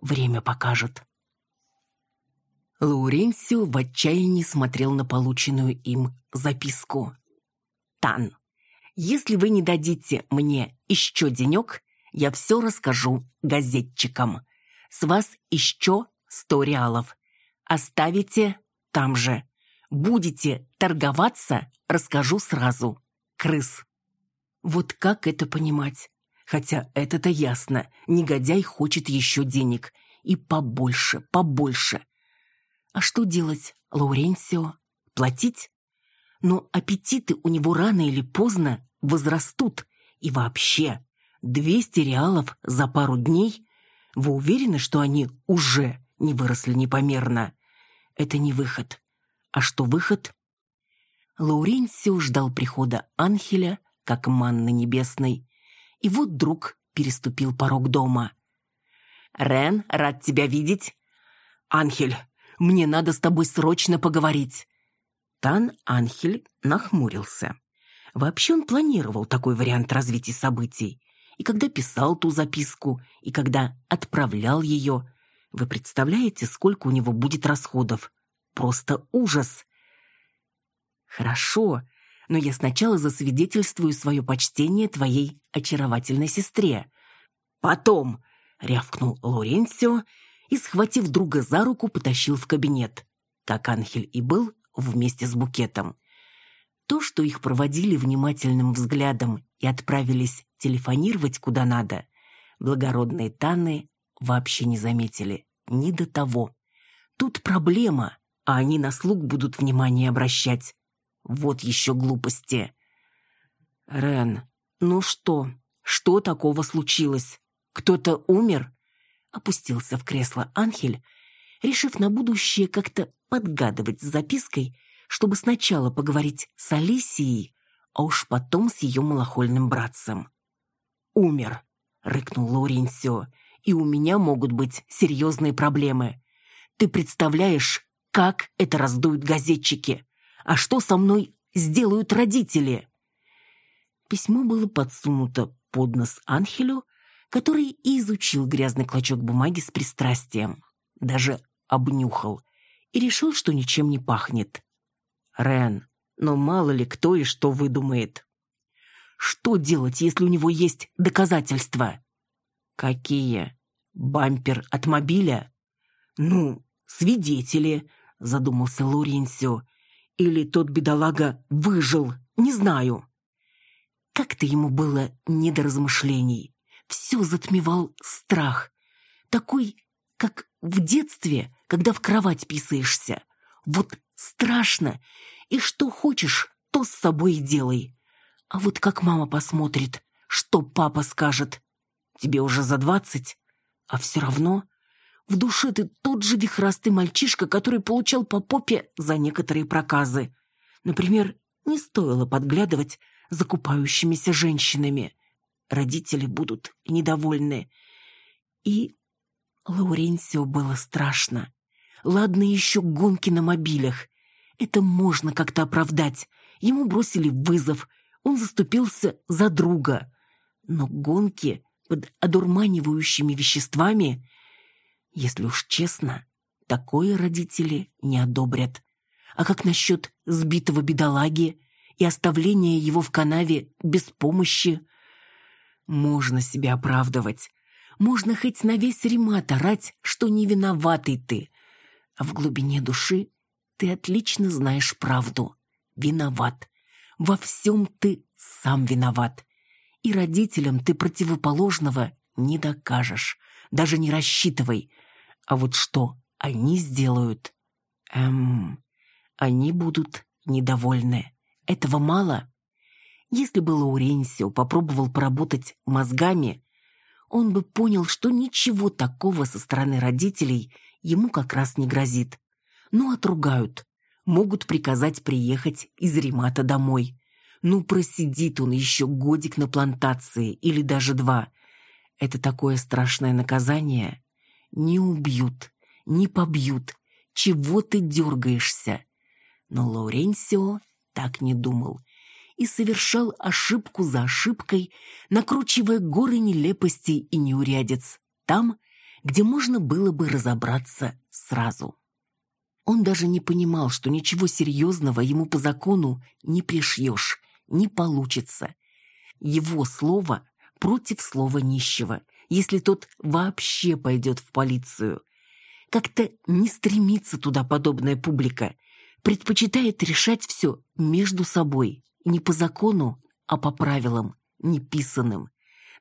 [SPEAKER 1] время покажет.
[SPEAKER 2] Лауренсио в отчаянии смотрел на полученную им записку. «Тан, если вы не дадите мне еще денек, я все расскажу газетчикам. С вас еще сто реалов. Оставите там же. Будете торговаться, расскажу сразу. Крыс. Вот как это понимать? Хотя это-то ясно. Негодяй хочет еще денег. И побольше, побольше. А что делать, Лауренсио? Платить? Но аппетиты у него рано или поздно возрастут. И вообще, 200 реалов за пару дней? Вы уверены, что они уже не выросли непомерно? Это не выход. А что выход? Лауренсио ждал прихода Анхеля, как манны небесной, и вот друг переступил порог дома. «Рен, рад тебя видеть!» «Анхель, мне надо с тобой срочно поговорить!» Тан Анхель нахмурился. Вообще он планировал такой вариант развития событий. И когда писал ту записку, и когда отправлял ее. Вы представляете, сколько у него будет расходов? Просто ужас. Хорошо, но я сначала засвидетельствую свое почтение твоей очаровательной сестре. Потом, рявкнул Лоренцио и, схватив друга за руку, потащил в кабинет. Как Анхель и был вместе с букетом. То, что их проводили внимательным взглядом и отправились телефонировать куда надо, благородные Таны вообще не заметили. Ни до того. Тут проблема, а они на слуг будут внимание обращать. Вот еще глупости. Рен, ну что? Что такого случилось? Кто-то умер? Опустился в кресло Анхель, решив на будущее как-то подгадывать с запиской, чтобы сначала поговорить с Алисией, а уж потом с ее малохольным братцем. «Умер», — рыкнул Лауренсио, — «и у меня могут быть серьезные проблемы. Ты представляешь, как это раздуют газетчики? А что со мной сделают родители?» Письмо было подсунуто под нос Анхелю, который и изучил грязный клочок бумаги с пристрастием. Даже обнюхал и решил, что ничем не пахнет. Рен, но мало ли кто и что выдумает. Что делать, если у него есть доказательства? Какие? Бампер от мобиля? Ну, свидетели, задумался Лоренсио. Или тот бедолага выжил, не знаю. Как-то ему было не до размышлений. Все затмевал страх. Такой, как в детстве, когда в кровать писаешься. Вот страшно, и что хочешь, то с собой и делай. А вот как мама посмотрит, что папа скажет. Тебе уже за двадцать, а все равно в душе ты тот же вихрастый мальчишка, который получал по попе за некоторые проказы. Например, не стоило подглядывать за купающимися женщинами. Родители будут недовольны. И Лауренсио было страшно. Ладно еще гонки на мобилях. Это можно как-то оправдать. Ему бросили вызов, он заступился за друга. Но гонки под одурманивающими веществами, если уж честно, такое родители не одобрят. А как насчет сбитого бедолаги и оставления его в канаве без помощи? Можно себя оправдывать. Можно хоть на весь ремат орать, что не виноватый ты. А в глубине души ты отлично знаешь правду. Виноват. Во всем ты сам виноват. И родителям ты противоположного не докажешь. Даже не рассчитывай. А вот что они сделают? Эм, они будут недовольны. Этого мало? Если бы Лауренсио попробовал поработать мозгами, он бы понял, что ничего такого со стороны родителей ему как раз не грозит. Ну, отругают. Могут приказать приехать из Ремата домой. Ну, просидит он еще годик на плантации или даже два. Это такое страшное наказание. Не убьют, не побьют. Чего ты дергаешься? Но Лауренсио так не думал и совершал ошибку за ошибкой, накручивая горы нелепостей и неурядиц там, где можно было бы разобраться сразу. Он даже не понимал, что ничего серьезного ему по закону не пришьешь, не получится. Его слово против слова нищего, если тот вообще пойдет в полицию. Как-то не стремится туда подобная публика, предпочитает решать все между собой, не по закону, а по правилам, неписанным,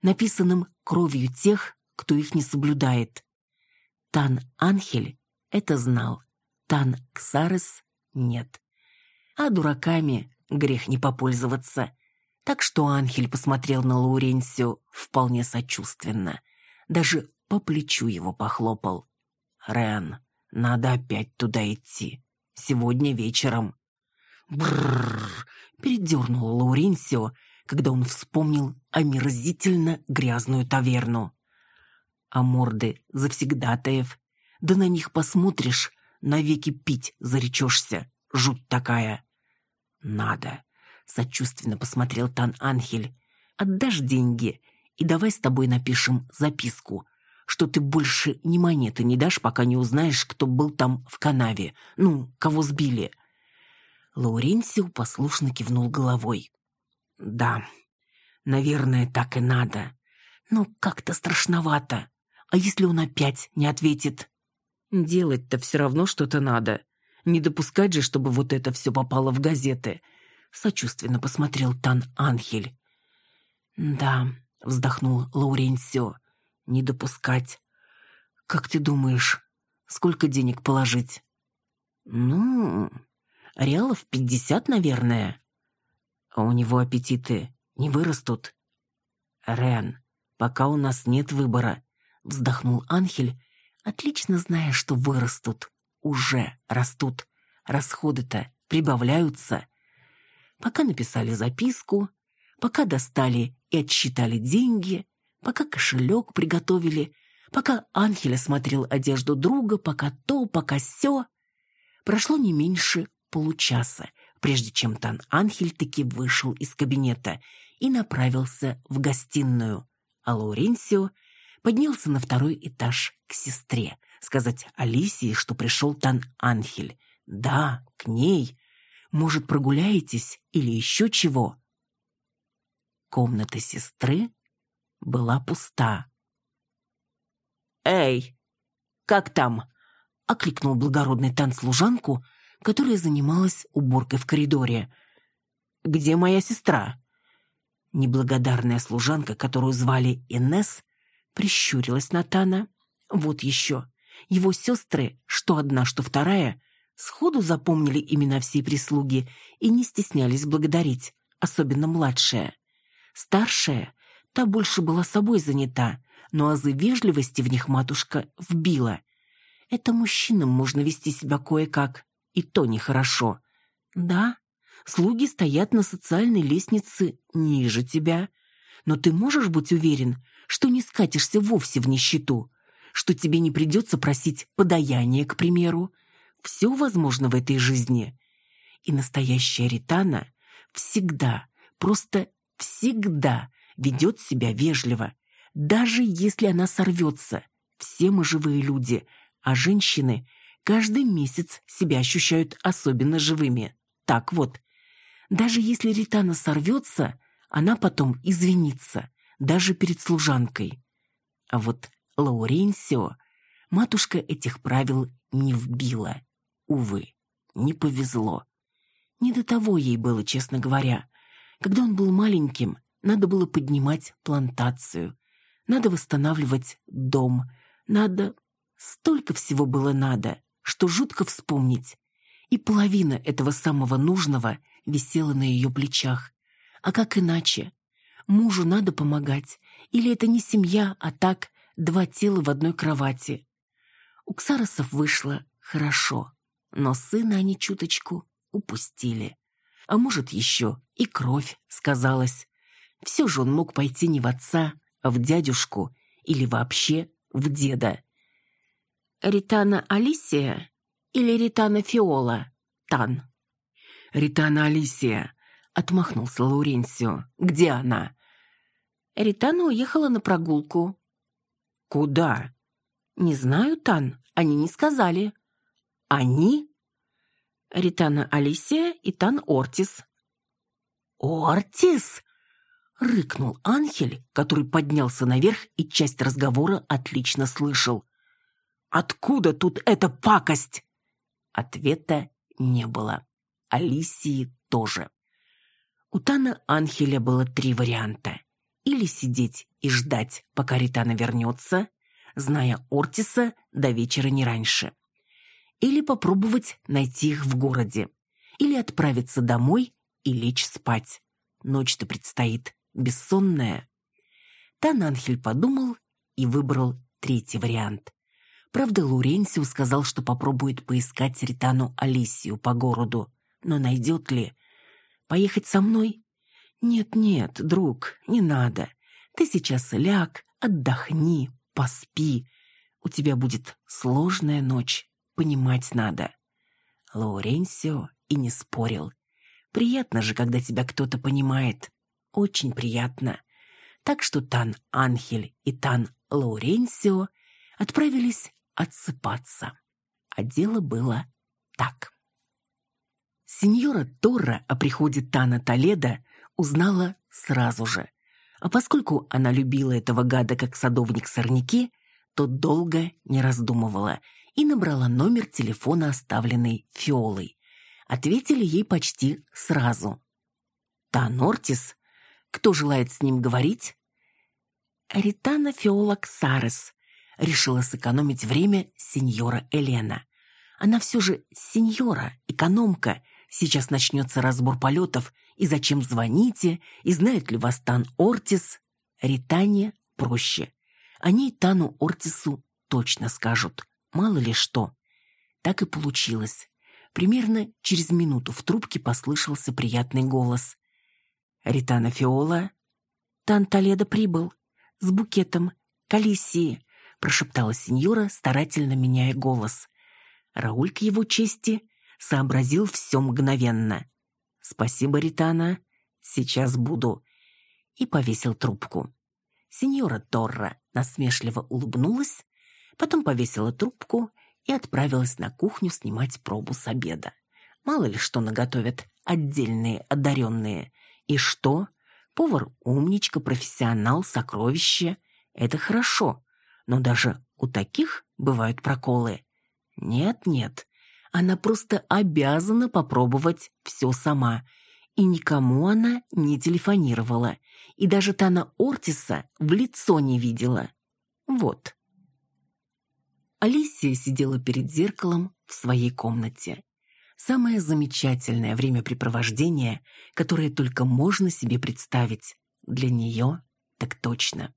[SPEAKER 2] написанным кровью тех, кто их не соблюдает. Тан Анхель это знал, Тан Ксарес нет. А дураками грех не попользоваться. Так что Анхель посмотрел на Лауренсио вполне сочувственно. Даже по плечу его похлопал. «Рен, надо опять туда идти. Сегодня вечером». Бррр, передернул Лауренсио, когда он вспомнил омерзительно грязную таверну. А морды завсегдатаев, да на них посмотришь, навеки пить заречешься, жуть такая. Надо, сочувственно посмотрел Тан Анхель. Отдашь деньги, и давай с тобой напишем записку, что ты больше ни монеты не дашь, пока не узнаешь, кто был там в канаве, ну, кого сбили. Лауренсио послушно кивнул головой. Да, наверное, так и надо. Но как-то страшновато. А если он опять не ответит? Делать-то все равно что-то надо. Не допускать же, чтобы вот это все попало в газеты. Сочувственно посмотрел Тан Анхель. Да, вздохнул Лауренсио. Не допускать. Как ты думаешь, сколько денег положить? Ну, реалов пятьдесят, наверное. А у него аппетиты не вырастут. Рен, пока у нас нет выбора, вздохнул Анхель, отлично зная, что вырастут, уже растут. Расходы-то прибавляются. Пока написали записку, пока достали и отсчитали деньги, пока кошелек приготовили, пока Анхель осмотрел одежду друга, пока то, пока сё. Прошло не меньше получаса, прежде чем Тан Анхель таки вышел из кабинета и направился в гостиную, а Лауренсио поднялся на второй этаж к сестре, сказать Алисии, что пришел Тан Анхель. Да, к ней. Может, прогуляетесь или еще чего? Комната сестры была пуста. «Эй, как там?» — окликнул благородный Тан служанку, которая занималась уборкой в коридоре. «Где моя сестра?» Неблагодарная служанка, которую звали Инес, прищурилась на Тана. «Вот еще. Его сестры, что одна, что вторая, сходу запомнили имена всей прислуги и не стеснялись благодарить, особенно младшая. Старшая, та больше была собой занята, но азы вежливости в них матушка вбила. Это мужчинам можно вести себя кое-как, и то нехорошо. Да, слуги стоят на социальной лестнице ниже тебя, но ты можешь быть уверен, что не скатишься вовсе в нищету, что тебе не придется просить подаяние, к примеру. Все возможно в этой жизни. И настоящая Ритана всегда, просто всегда ведет себя вежливо, даже если она сорвется. Все мы живые люди, а женщины каждый месяц себя ощущают особенно живыми. Так вот, даже если Ритана сорвется, она потом извинится, даже перед служанкой. А вот Лауренсио матушка этих правил не вбила. Увы, не повезло. Не до того ей было, честно говоря. Когда он был маленьким, надо было поднимать плантацию, надо восстанавливать дом, надо... Столько всего было надо что жутко вспомнить. И половина этого самого нужного висела на ее плечах. А как иначе? Мужу надо помогать. Или это не семья, а так два тела в одной кровати. У Ксаросов вышло хорошо, но сына они чуточку упустили. А может, еще и кровь сказалась. Все же он мог пойти не в отца, а в дядюшку или вообще в деда. Ритана Алисия или Ритана Фиола? Тан. Ритана Алисия, отмахнулся Лауренсио. Где она? Ритана уехала на прогулку. Куда? Не знаю, Тан, они не сказали. Они?
[SPEAKER 1] Ритана Алисия и Тан Ортис».
[SPEAKER 2] «Ортис?» — рыкнул Анхель, который поднялся наверх и часть разговора отлично слышал. «Откуда тут эта пакость?» Ответа не было. Алисии тоже. У Тана Анхеля было три варианта. Или сидеть и ждать, пока Ритана вернется, зная Ортиса до вечера не раньше. Или попробовать найти их в городе. Или отправиться домой и лечь спать. Ночь-то предстоит бессонная. Тан Анхель подумал и выбрал третий вариант. Правда, Луренсио сказал, что попробует поискать Ритану Алисию по городу. Но найдет ли? Поехать со мной? Нет-нет, друг, не надо. Ты сейчас ляг, отдохни, поспи. У тебя будет сложная ночь, понимать надо. Лауренсио и не спорил. Приятно же, когда тебя кто-то понимает. Очень приятно. Так что Тан Анхель и Тан Лауренсио отправились отсыпаться. А дело было так. Сеньора Торра о приходе Тана Толеда узнала сразу же. А поскольку она любила этого гада как садовник сорняки, то долго не раздумывала и набрала номер телефона, оставленный Фиолой. Ответили ей почти сразу. «Тан Ортис? Кто желает с ним говорить?» «Ритана Фиола Ксарес», — решила сэкономить время сеньора Елена. Она все же сеньора, экономка, Сейчас начнется разбор полетов, и зачем звоните, и знает ли вас Тан Ортис. Ритане проще. Они Тану Ортису точно скажут, мало ли что. Так и получилось. Примерно через минуту в трубке послышался приятный голос. «Ритана Фиола?» «Тан Толедо прибыл. С букетом. Калисии», — прошептала сеньора, старательно меняя голос. Рауль к его чести сообразил все мгновенно. «Спасибо, Ритана. Сейчас буду». И повесил трубку. Сеньора Торра насмешливо улыбнулась, потом повесила трубку и отправилась на кухню снимать пробу с обеда. Мало ли что наготовят отдельные одаренные. И что? Повар умничка, профессионал, сокровище. Это хорошо. Но даже у таких бывают проколы. Нет-нет, она просто обязана попробовать все сама. И никому она не телефонировала. И даже Тана Ортиса в лицо не видела. Вот. Алисия сидела перед зеркалом в своей комнате. Самое замечательное времяпрепровождение, которое только можно себе представить. Для нее так точно.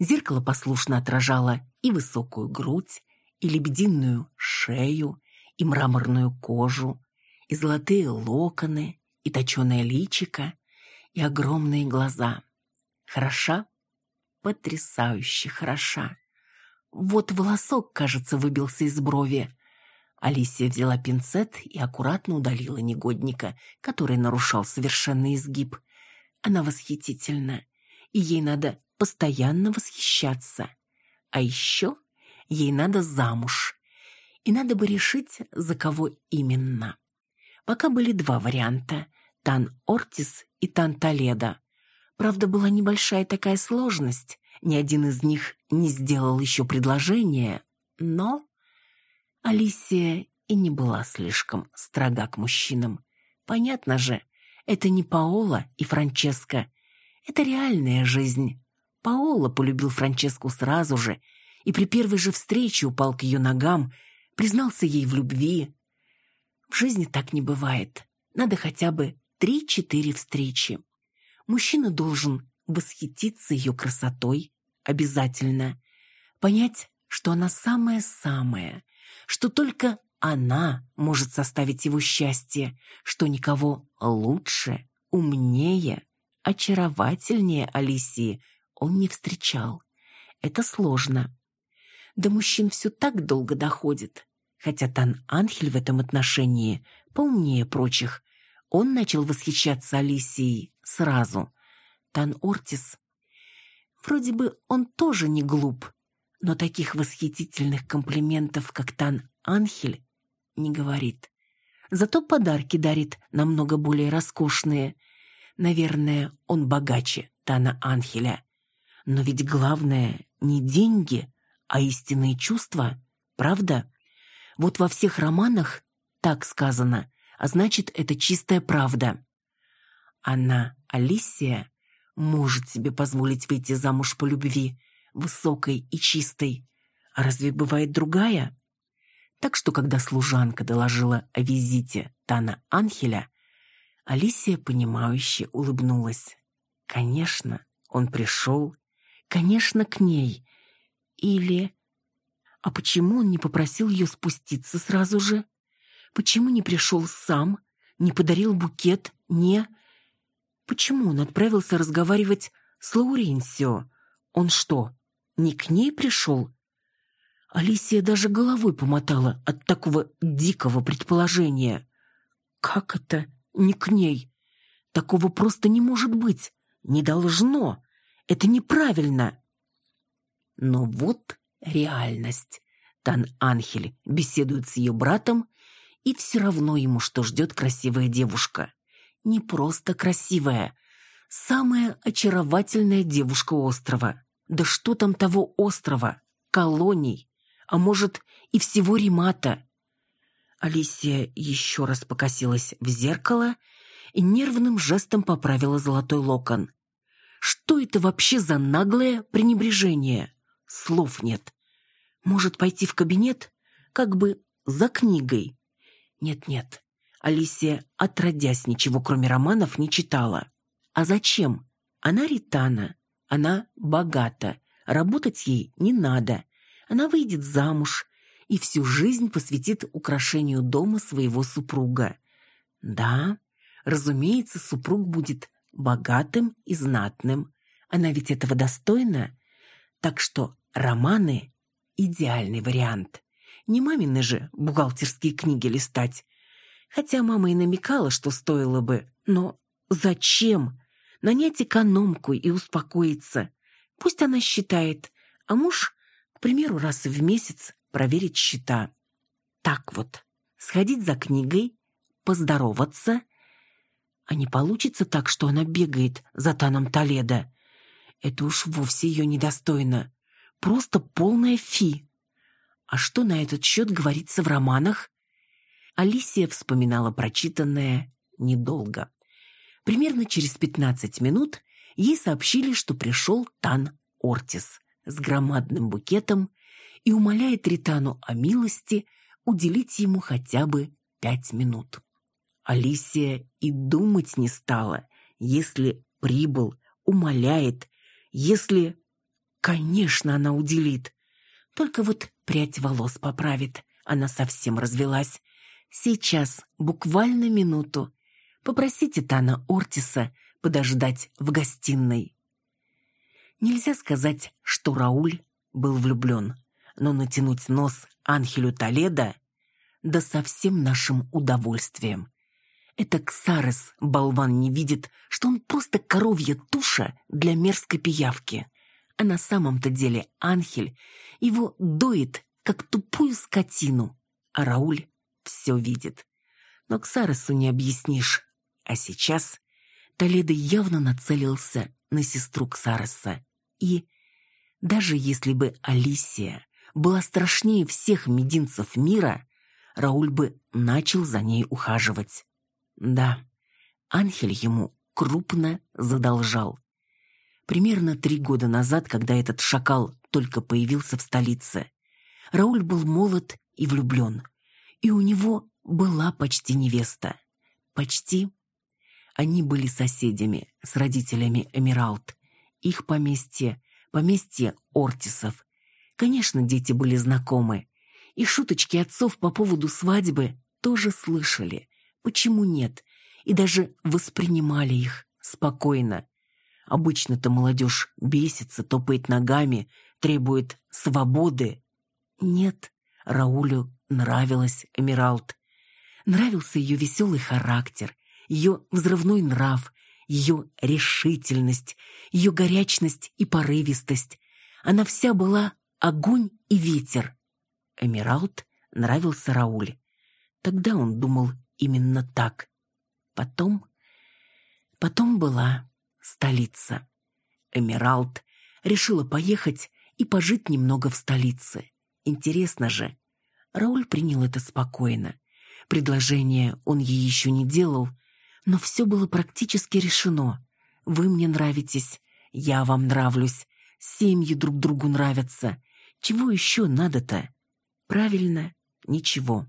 [SPEAKER 2] Зеркало послушно отражало и высокую грудь, и лебединую шею, и мраморную кожу, и золотые локоны, и точеное личико, и огромные глаза. Хороша? Потрясающе хороша. Вот волосок, кажется, выбился из брови. Алисия взяла пинцет и аккуратно удалила негодника, который нарушал совершенный изгиб. Она восхитительна, и ей надо постоянно восхищаться. А еще ей надо замуж и надо бы решить, за кого именно. Пока были два варианта – Тан Ортис и Тан Толедо. Правда, была небольшая такая сложность, ни один из них не сделал еще предложение, но Алисия и не была слишком строга к мужчинам. Понятно же, это не Паола и Франческо, это реальная жизнь. Паола полюбил Франческу сразу же и при первой же встрече упал к ее ногам – признался ей в любви. В жизни так не бывает. Надо хотя бы три-четыре встречи. Мужчина должен восхититься ее красотой, обязательно. Понять, что она самая-самая, что только она может составить его счастье, что никого лучше, умнее, очаровательнее Алисии он не встречал. Это сложно. До мужчин все так долго доходит. Хотя Тан Анхель в этом отношении поумнее прочих. Он начал восхищаться Алисией сразу. Тан Ортис... Вроде бы он тоже не глуп, но таких восхитительных комплиментов, как Тан Анхель, не говорит. Зато подарки дарит намного более роскошные. Наверное, он богаче Тана Анхеля. Но ведь главное не деньги, а истинные чувства, правда? Вот во всех романах так сказано, а значит, это чистая правда. Она, Алисия, может себе позволить выйти замуж по любви, высокой и чистой. А разве бывает другая? Так что, когда служанка доложила о визите Тана Анхеля, Алисия, понимающе улыбнулась. Конечно, он пришел. Конечно, к ней. Или... А почему он не попросил ее спуститься сразу же? Почему не пришел сам, не подарил букет, не... Почему он отправился разговаривать с Лауренсио? Он что, не к ней пришел? Алисия даже головой помотала от такого дикого предположения. Как это не к ней? Такого просто не может быть. Не должно. Это неправильно. Но вот реальность. Тан Анхель беседует с ее братом, и все равно ему, что ждет красивая девушка не просто красивая, самая очаровательная девушка острова. Да что там того острова? Колоний. А может, и всего Римата. Алисия еще раз покосилась в зеркало и нервным жестом поправила золотой локон. Что это вообще за наглое пренебрежение? Слов нет. Может, пойти в кабинет? Как бы за книгой. Нет-нет, Алисия, отродясь, ничего кроме романов не читала. А зачем? Она ритана, она богата, работать ей не надо. Она выйдет замуж и всю жизнь посвятит украшению дома своего супруга. Да, разумеется, супруг будет богатым и знатным. Она ведь этого достойна. Так что романы – идеальный вариант. Не мамины же бухгалтерские книги листать, Хотя мама и намекала, что стоило бы. Но зачем? Нанять экономку и успокоиться. Пусть она считает, а муж, к примеру, раз в месяц проверить счета. Так вот, сходить за книгой, поздороваться. А не получится так, что она бегает за Таном Толедо. Это уж вовсе ее недостойно. Просто полная фи. А что на этот счет говорится в романах? Алисия вспоминала прочитанное недолго. Примерно через 15 минут ей сообщили, что пришел Тан Ортис с громадным букетом и умоляет Ритану о милости уделить ему хотя бы пять минут. Алисия и думать не стала, если прибыл, умоляет, если... Конечно, она уделит. Только вот прядь волос поправит. Она совсем развелась. Сейчас, буквально минуту. Попросите Тана Ортиса подождать в гостиной. Нельзя сказать, что Рауль был влюблен, но натянуть нос Анхелю Толедо да со всем нашим удовольствием. Это Ксарес, болван, не видит, что он просто коровья туша для мерзкой пиявки. А на самом-то деле Анхель его доит, как тупую скотину, а Рауль все видит. Но к Сарасу не объяснишь. А сейчас Толедо явно нацелился на сестру Ксараса. И даже если бы Алисия была страшнее всех мединцев мира, Рауль бы начал за ней ухаживать. Да, Анхель ему крупно задолжал. Примерно три года назад, когда этот шакал только появился в столице, Рауль был молод и влюблен – и у него была почти невеста. Почти. Они были соседями с родителями Эмиралт. Их поместье, поместье Ортисов. Конечно, дети были знакомы. И шуточки отцов по поводу свадьбы тоже слышали. Почему нет? И даже воспринимали их спокойно. Обычно-то молодежь бесится, топает ногами, требует свободы. Нет, Раулю нравилась Эмиралд. Нравился ее веселый характер, ее взрывной нрав, ее решительность, ее горячность и порывистость. Она вся была огонь и ветер. Эмиралд нравился Рауль. Тогда он думал именно так. Потом... Потом была столица. Эмералд решила поехать и пожить немного в столице. Интересно же. Рауль принял это спокойно. Предложение он ей еще не делал, но все было практически решено. Вы мне нравитесь, я вам нравлюсь, семьи друг другу нравятся. Чего еще надо-то? Правильно, ничего.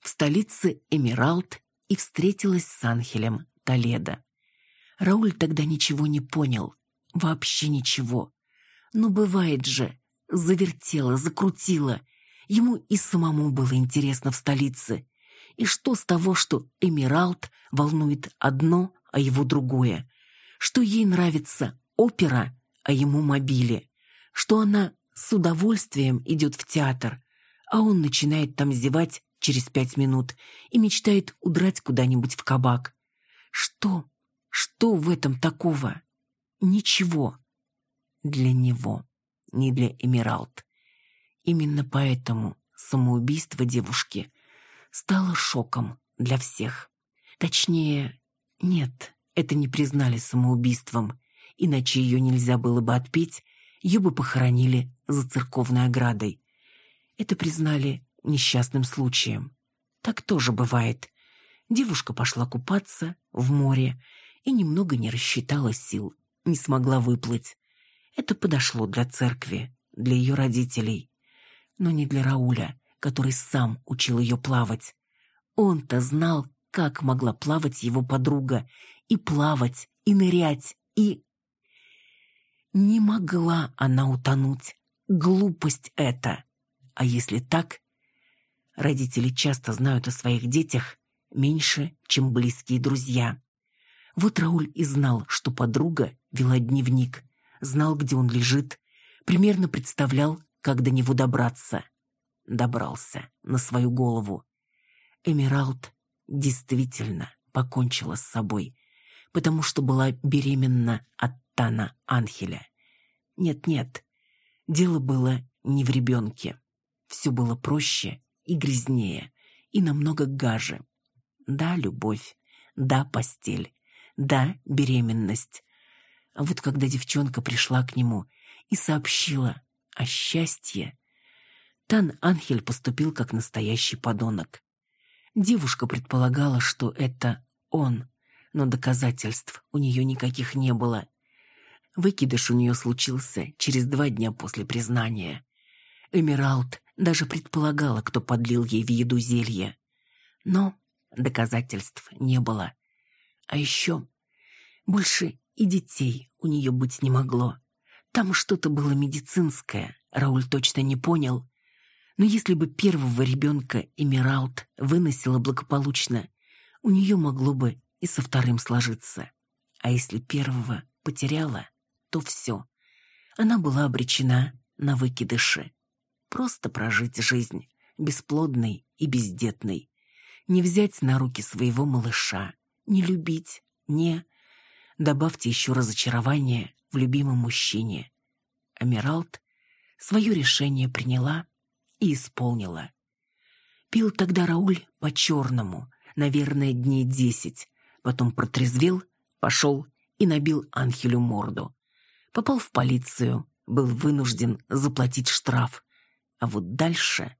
[SPEAKER 2] В столице Эмиралт и встретилась с Анхелем Толедо. Рауль тогда ничего не понял. Вообще ничего. Но бывает же. Завертела, закрутила. Ему и самому было интересно в столице. И что с того, что Эмиралт волнует одно, а его другое? Что ей нравится опера, а ему мобили? Что она с удовольствием идет в театр, а он начинает там зевать через пять минут и мечтает удрать куда-нибудь в кабак? Что? Что в этом такого? Ничего. Для него, не для Эмиралт. Именно поэтому самоубийство девушки стало шоком для всех. Точнее, нет, это не признали самоубийством, иначе ее нельзя было бы отпеть, ее бы похоронили за церковной оградой. Это признали несчастным случаем. Так тоже бывает. Девушка пошла купаться в море и немного не рассчитала сил, не смогла выплыть. Это подошло для церкви, для ее родителей, но не для Рауля, который сам учил ее плавать. Он-то знал, как могла плавать его подруга, и плавать, и нырять, и... Не могла она утонуть. Глупость это. А если так, родители часто знают о своих детях меньше, чем близкие друзья. Вот Рауль и знал, что подруга вела дневник, знал, где он лежит, примерно представлял, как до него добраться. Добрался на свою голову. Эмиралд действительно покончила с собой, потому что была беременна от Тана Анхеля. Нет-нет, дело было не в ребенке. Все было проще и грязнее, и намного гаже. Да, любовь, да, постель, да, беременность. А вот когда девчонка пришла к нему и сообщила о счастье, Тан Анхель поступил как настоящий подонок. Девушка предполагала, что это он, но доказательств у нее никаких не было. Выкидыш у нее случился через два дня после признания. Эмиралд даже предполагала, кто подлил ей в еду зелье. Но доказательств не было. А еще больше и детей у нее быть не могло. Там что-то было медицинское, Рауль точно не понял. Но если бы первого ребенка Эмиралд выносила благополучно, у нее могло бы и со вторым сложиться. А если первого потеряла, то все. Она была обречена на выкидыши. Просто прожить жизнь, бесплодной и бездетной. Не взять на руки своего малыша, не любить, не... Добавьте еще разочарование в любимом мужчине. Амиралт свое решение приняла и исполнила. Пил тогда Рауль по-черному, наверное, дней десять, потом протрезвел, пошел и набил Анхелю морду. Попал в полицию, был вынужден заплатить штраф. А вот дальше...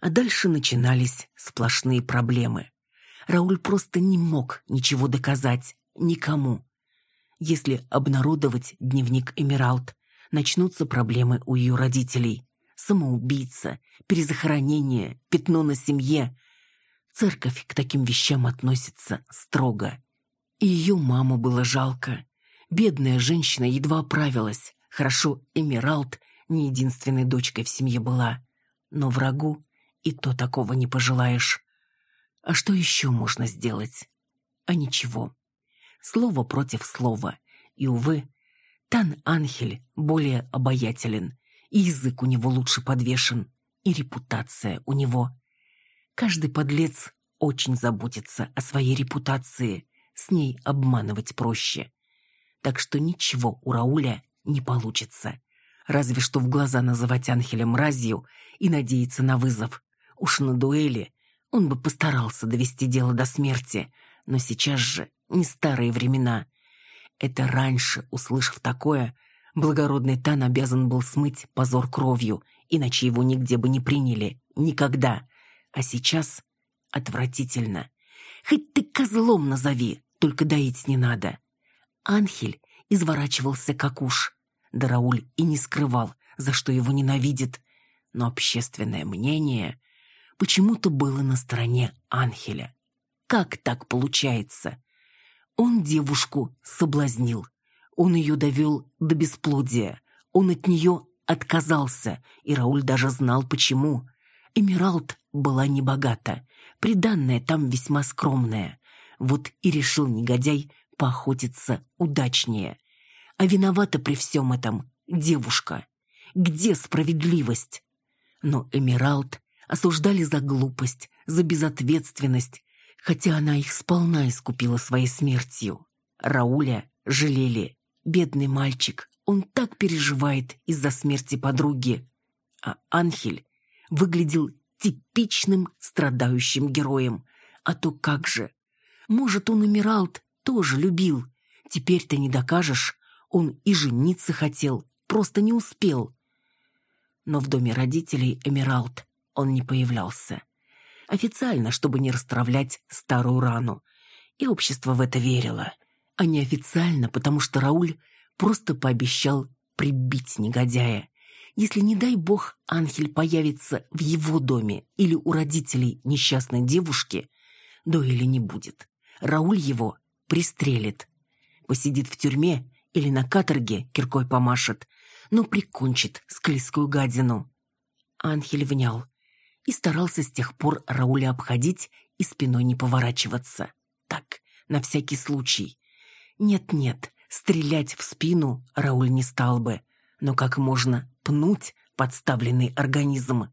[SPEAKER 2] А дальше начинались сплошные проблемы. Рауль просто не мог ничего доказать никому. Если обнародовать дневник Эмиралд, начнутся проблемы у ее родителей. Самоубийца, перезахоронение, пятно на семье. Церковь к таким вещам относится строго. И ее маму было жалко. Бедная женщина едва оправилась. Хорошо, Эмиралд не единственной дочкой в семье была. Но врагу и то такого не пожелаешь. А что еще можно сделать? А ничего. Слово против слова. И, увы, Тан Анхель более обаятелен, и язык у него лучше подвешен, и репутация у него. Каждый подлец очень заботится о своей репутации, с ней обманывать проще. Так что ничего у Рауля не получится. Разве что в глаза называть Анхеля мразью и надеяться на вызов. Уж на дуэли Он бы постарался довести дело до смерти, но сейчас же не старые времена. Это раньше, услышав такое, благородный Тан обязан был смыть позор кровью, иначе его нигде бы не приняли. Никогда. А сейчас отвратительно. Хоть ты козлом назови, только доить не надо. Анхель изворачивался как уж. Да Рауль и не скрывал, за что его ненавидит. Но общественное мнение почему-то было на стороне Анхеля. Как так получается? Он девушку соблазнил. Он ее довел до бесплодия. Он от нее отказался, и Рауль даже знал, почему. Эмиралд была небогата, приданная там весьма скромная. Вот и решил негодяй поохотиться удачнее. А виновата при всем этом девушка. Где справедливость? Но Эмиралд осуждали за глупость, за безответственность, хотя она их сполна искупила своей смертью. Рауля жалели. Бедный мальчик, он так переживает из-за смерти подруги. А Анхель выглядел типичным страдающим героем. А то как же? Может, он Эмиралд тоже любил. Теперь ты не докажешь. Он и жениться хотел, просто не успел. Но в доме родителей Эмиралд он не появлялся. Официально, чтобы не расстравлять старую рану. И общество в это верило. А неофициально, потому что Рауль просто пообещал прибить негодяя. Если, не дай бог, Анхель появится в его доме или у родителей несчастной девушки, Доэли не будет. Рауль его пристрелит. Посидит в тюрьме или на каторге киркой помашет, но прикончит склизкую гадину. Анхель внял и старался с тех пор Рауля обходить и спиной не поворачиваться. Так, на всякий случай. Нет-нет, стрелять в спину Рауль не стал бы, но как можно пнуть подставленный организм?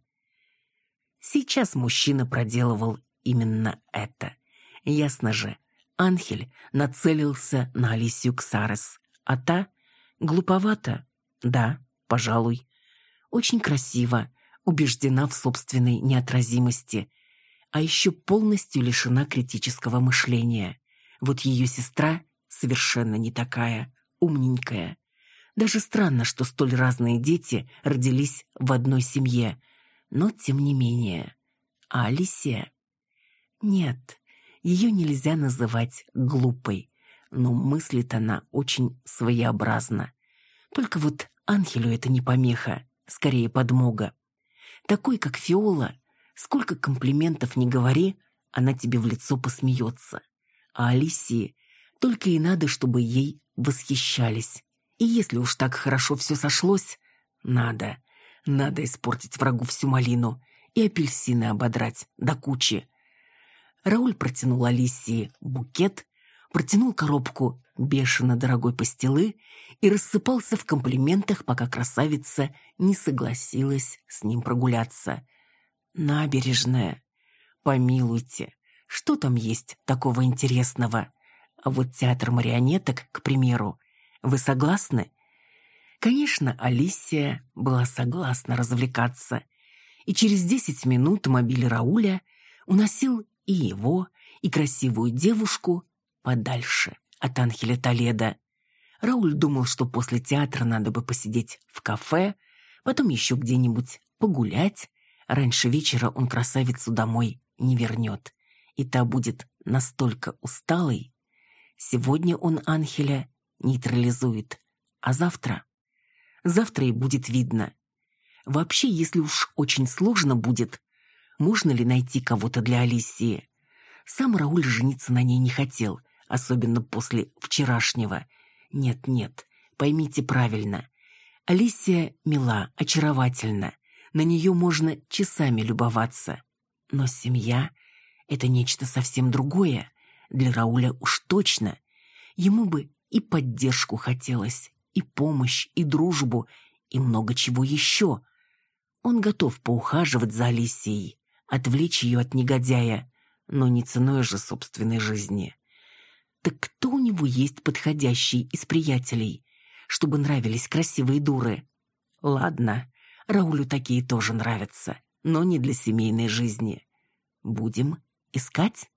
[SPEAKER 2] Сейчас мужчина проделывал именно это. Ясно же, Анхель нацелился на Алисию Ксарес, а та глуповата. Да, пожалуй. Очень красиво, убеждена в собственной неотразимости, а еще полностью лишена критического мышления. Вот ее сестра совершенно не такая, умненькая. Даже странно, что столь разные дети родились в одной семье, но тем не менее. А Алисия? Нет, ее нельзя называть глупой, но мыслит она очень своеобразно. Только вот Анхелю это не помеха, скорее подмога. Такой, как Фиола, сколько комплиментов не говори, она тебе в лицо посмеется. А Алисии только и надо, чтобы ей восхищались. И если уж так хорошо все сошлось, надо, надо испортить врагу всю малину и апельсины ободрать до кучи. Рауль протянул Алисии букет, протянул коробку бешено дорогой пастилы и рассыпался в комплиментах, пока красавица не согласилась с ним прогуляться. Набережная. Помилуйте, что там есть такого интересного? А вот театр марионеток, к примеру, вы согласны? Конечно, Алисия была согласна развлекаться. И через десять минут мобиль Рауля уносил и его, и красивую девушку подальше от Анхеля Толеда. Рауль думал, что после театра надо бы посидеть в кафе, потом еще где-нибудь погулять. Раньше вечера он красавицу домой не вернет, и та будет настолько усталой. Сегодня он Анхеля нейтрализует, а завтра? Завтра и будет видно. Вообще, если уж очень сложно будет, можно ли найти кого-то для Алисии? Сам Рауль жениться на ней не хотел, особенно после вчерашнего. Нет-нет, поймите правильно. Алисия мила, очаровательна. На нее можно часами любоваться. Но семья — это нечто совсем другое. Для Рауля уж точно. Ему бы и поддержку хотелось, и помощь, и дружбу, и много чего еще. Он готов поухаживать за Алисией, отвлечь ее от негодяя, но не ценой же собственной жизни. Так кто у него есть подходящий из приятелей, чтобы нравились красивые дуры? Ладно, Раулю такие тоже нравятся, но не для семейной жизни. Будем искать.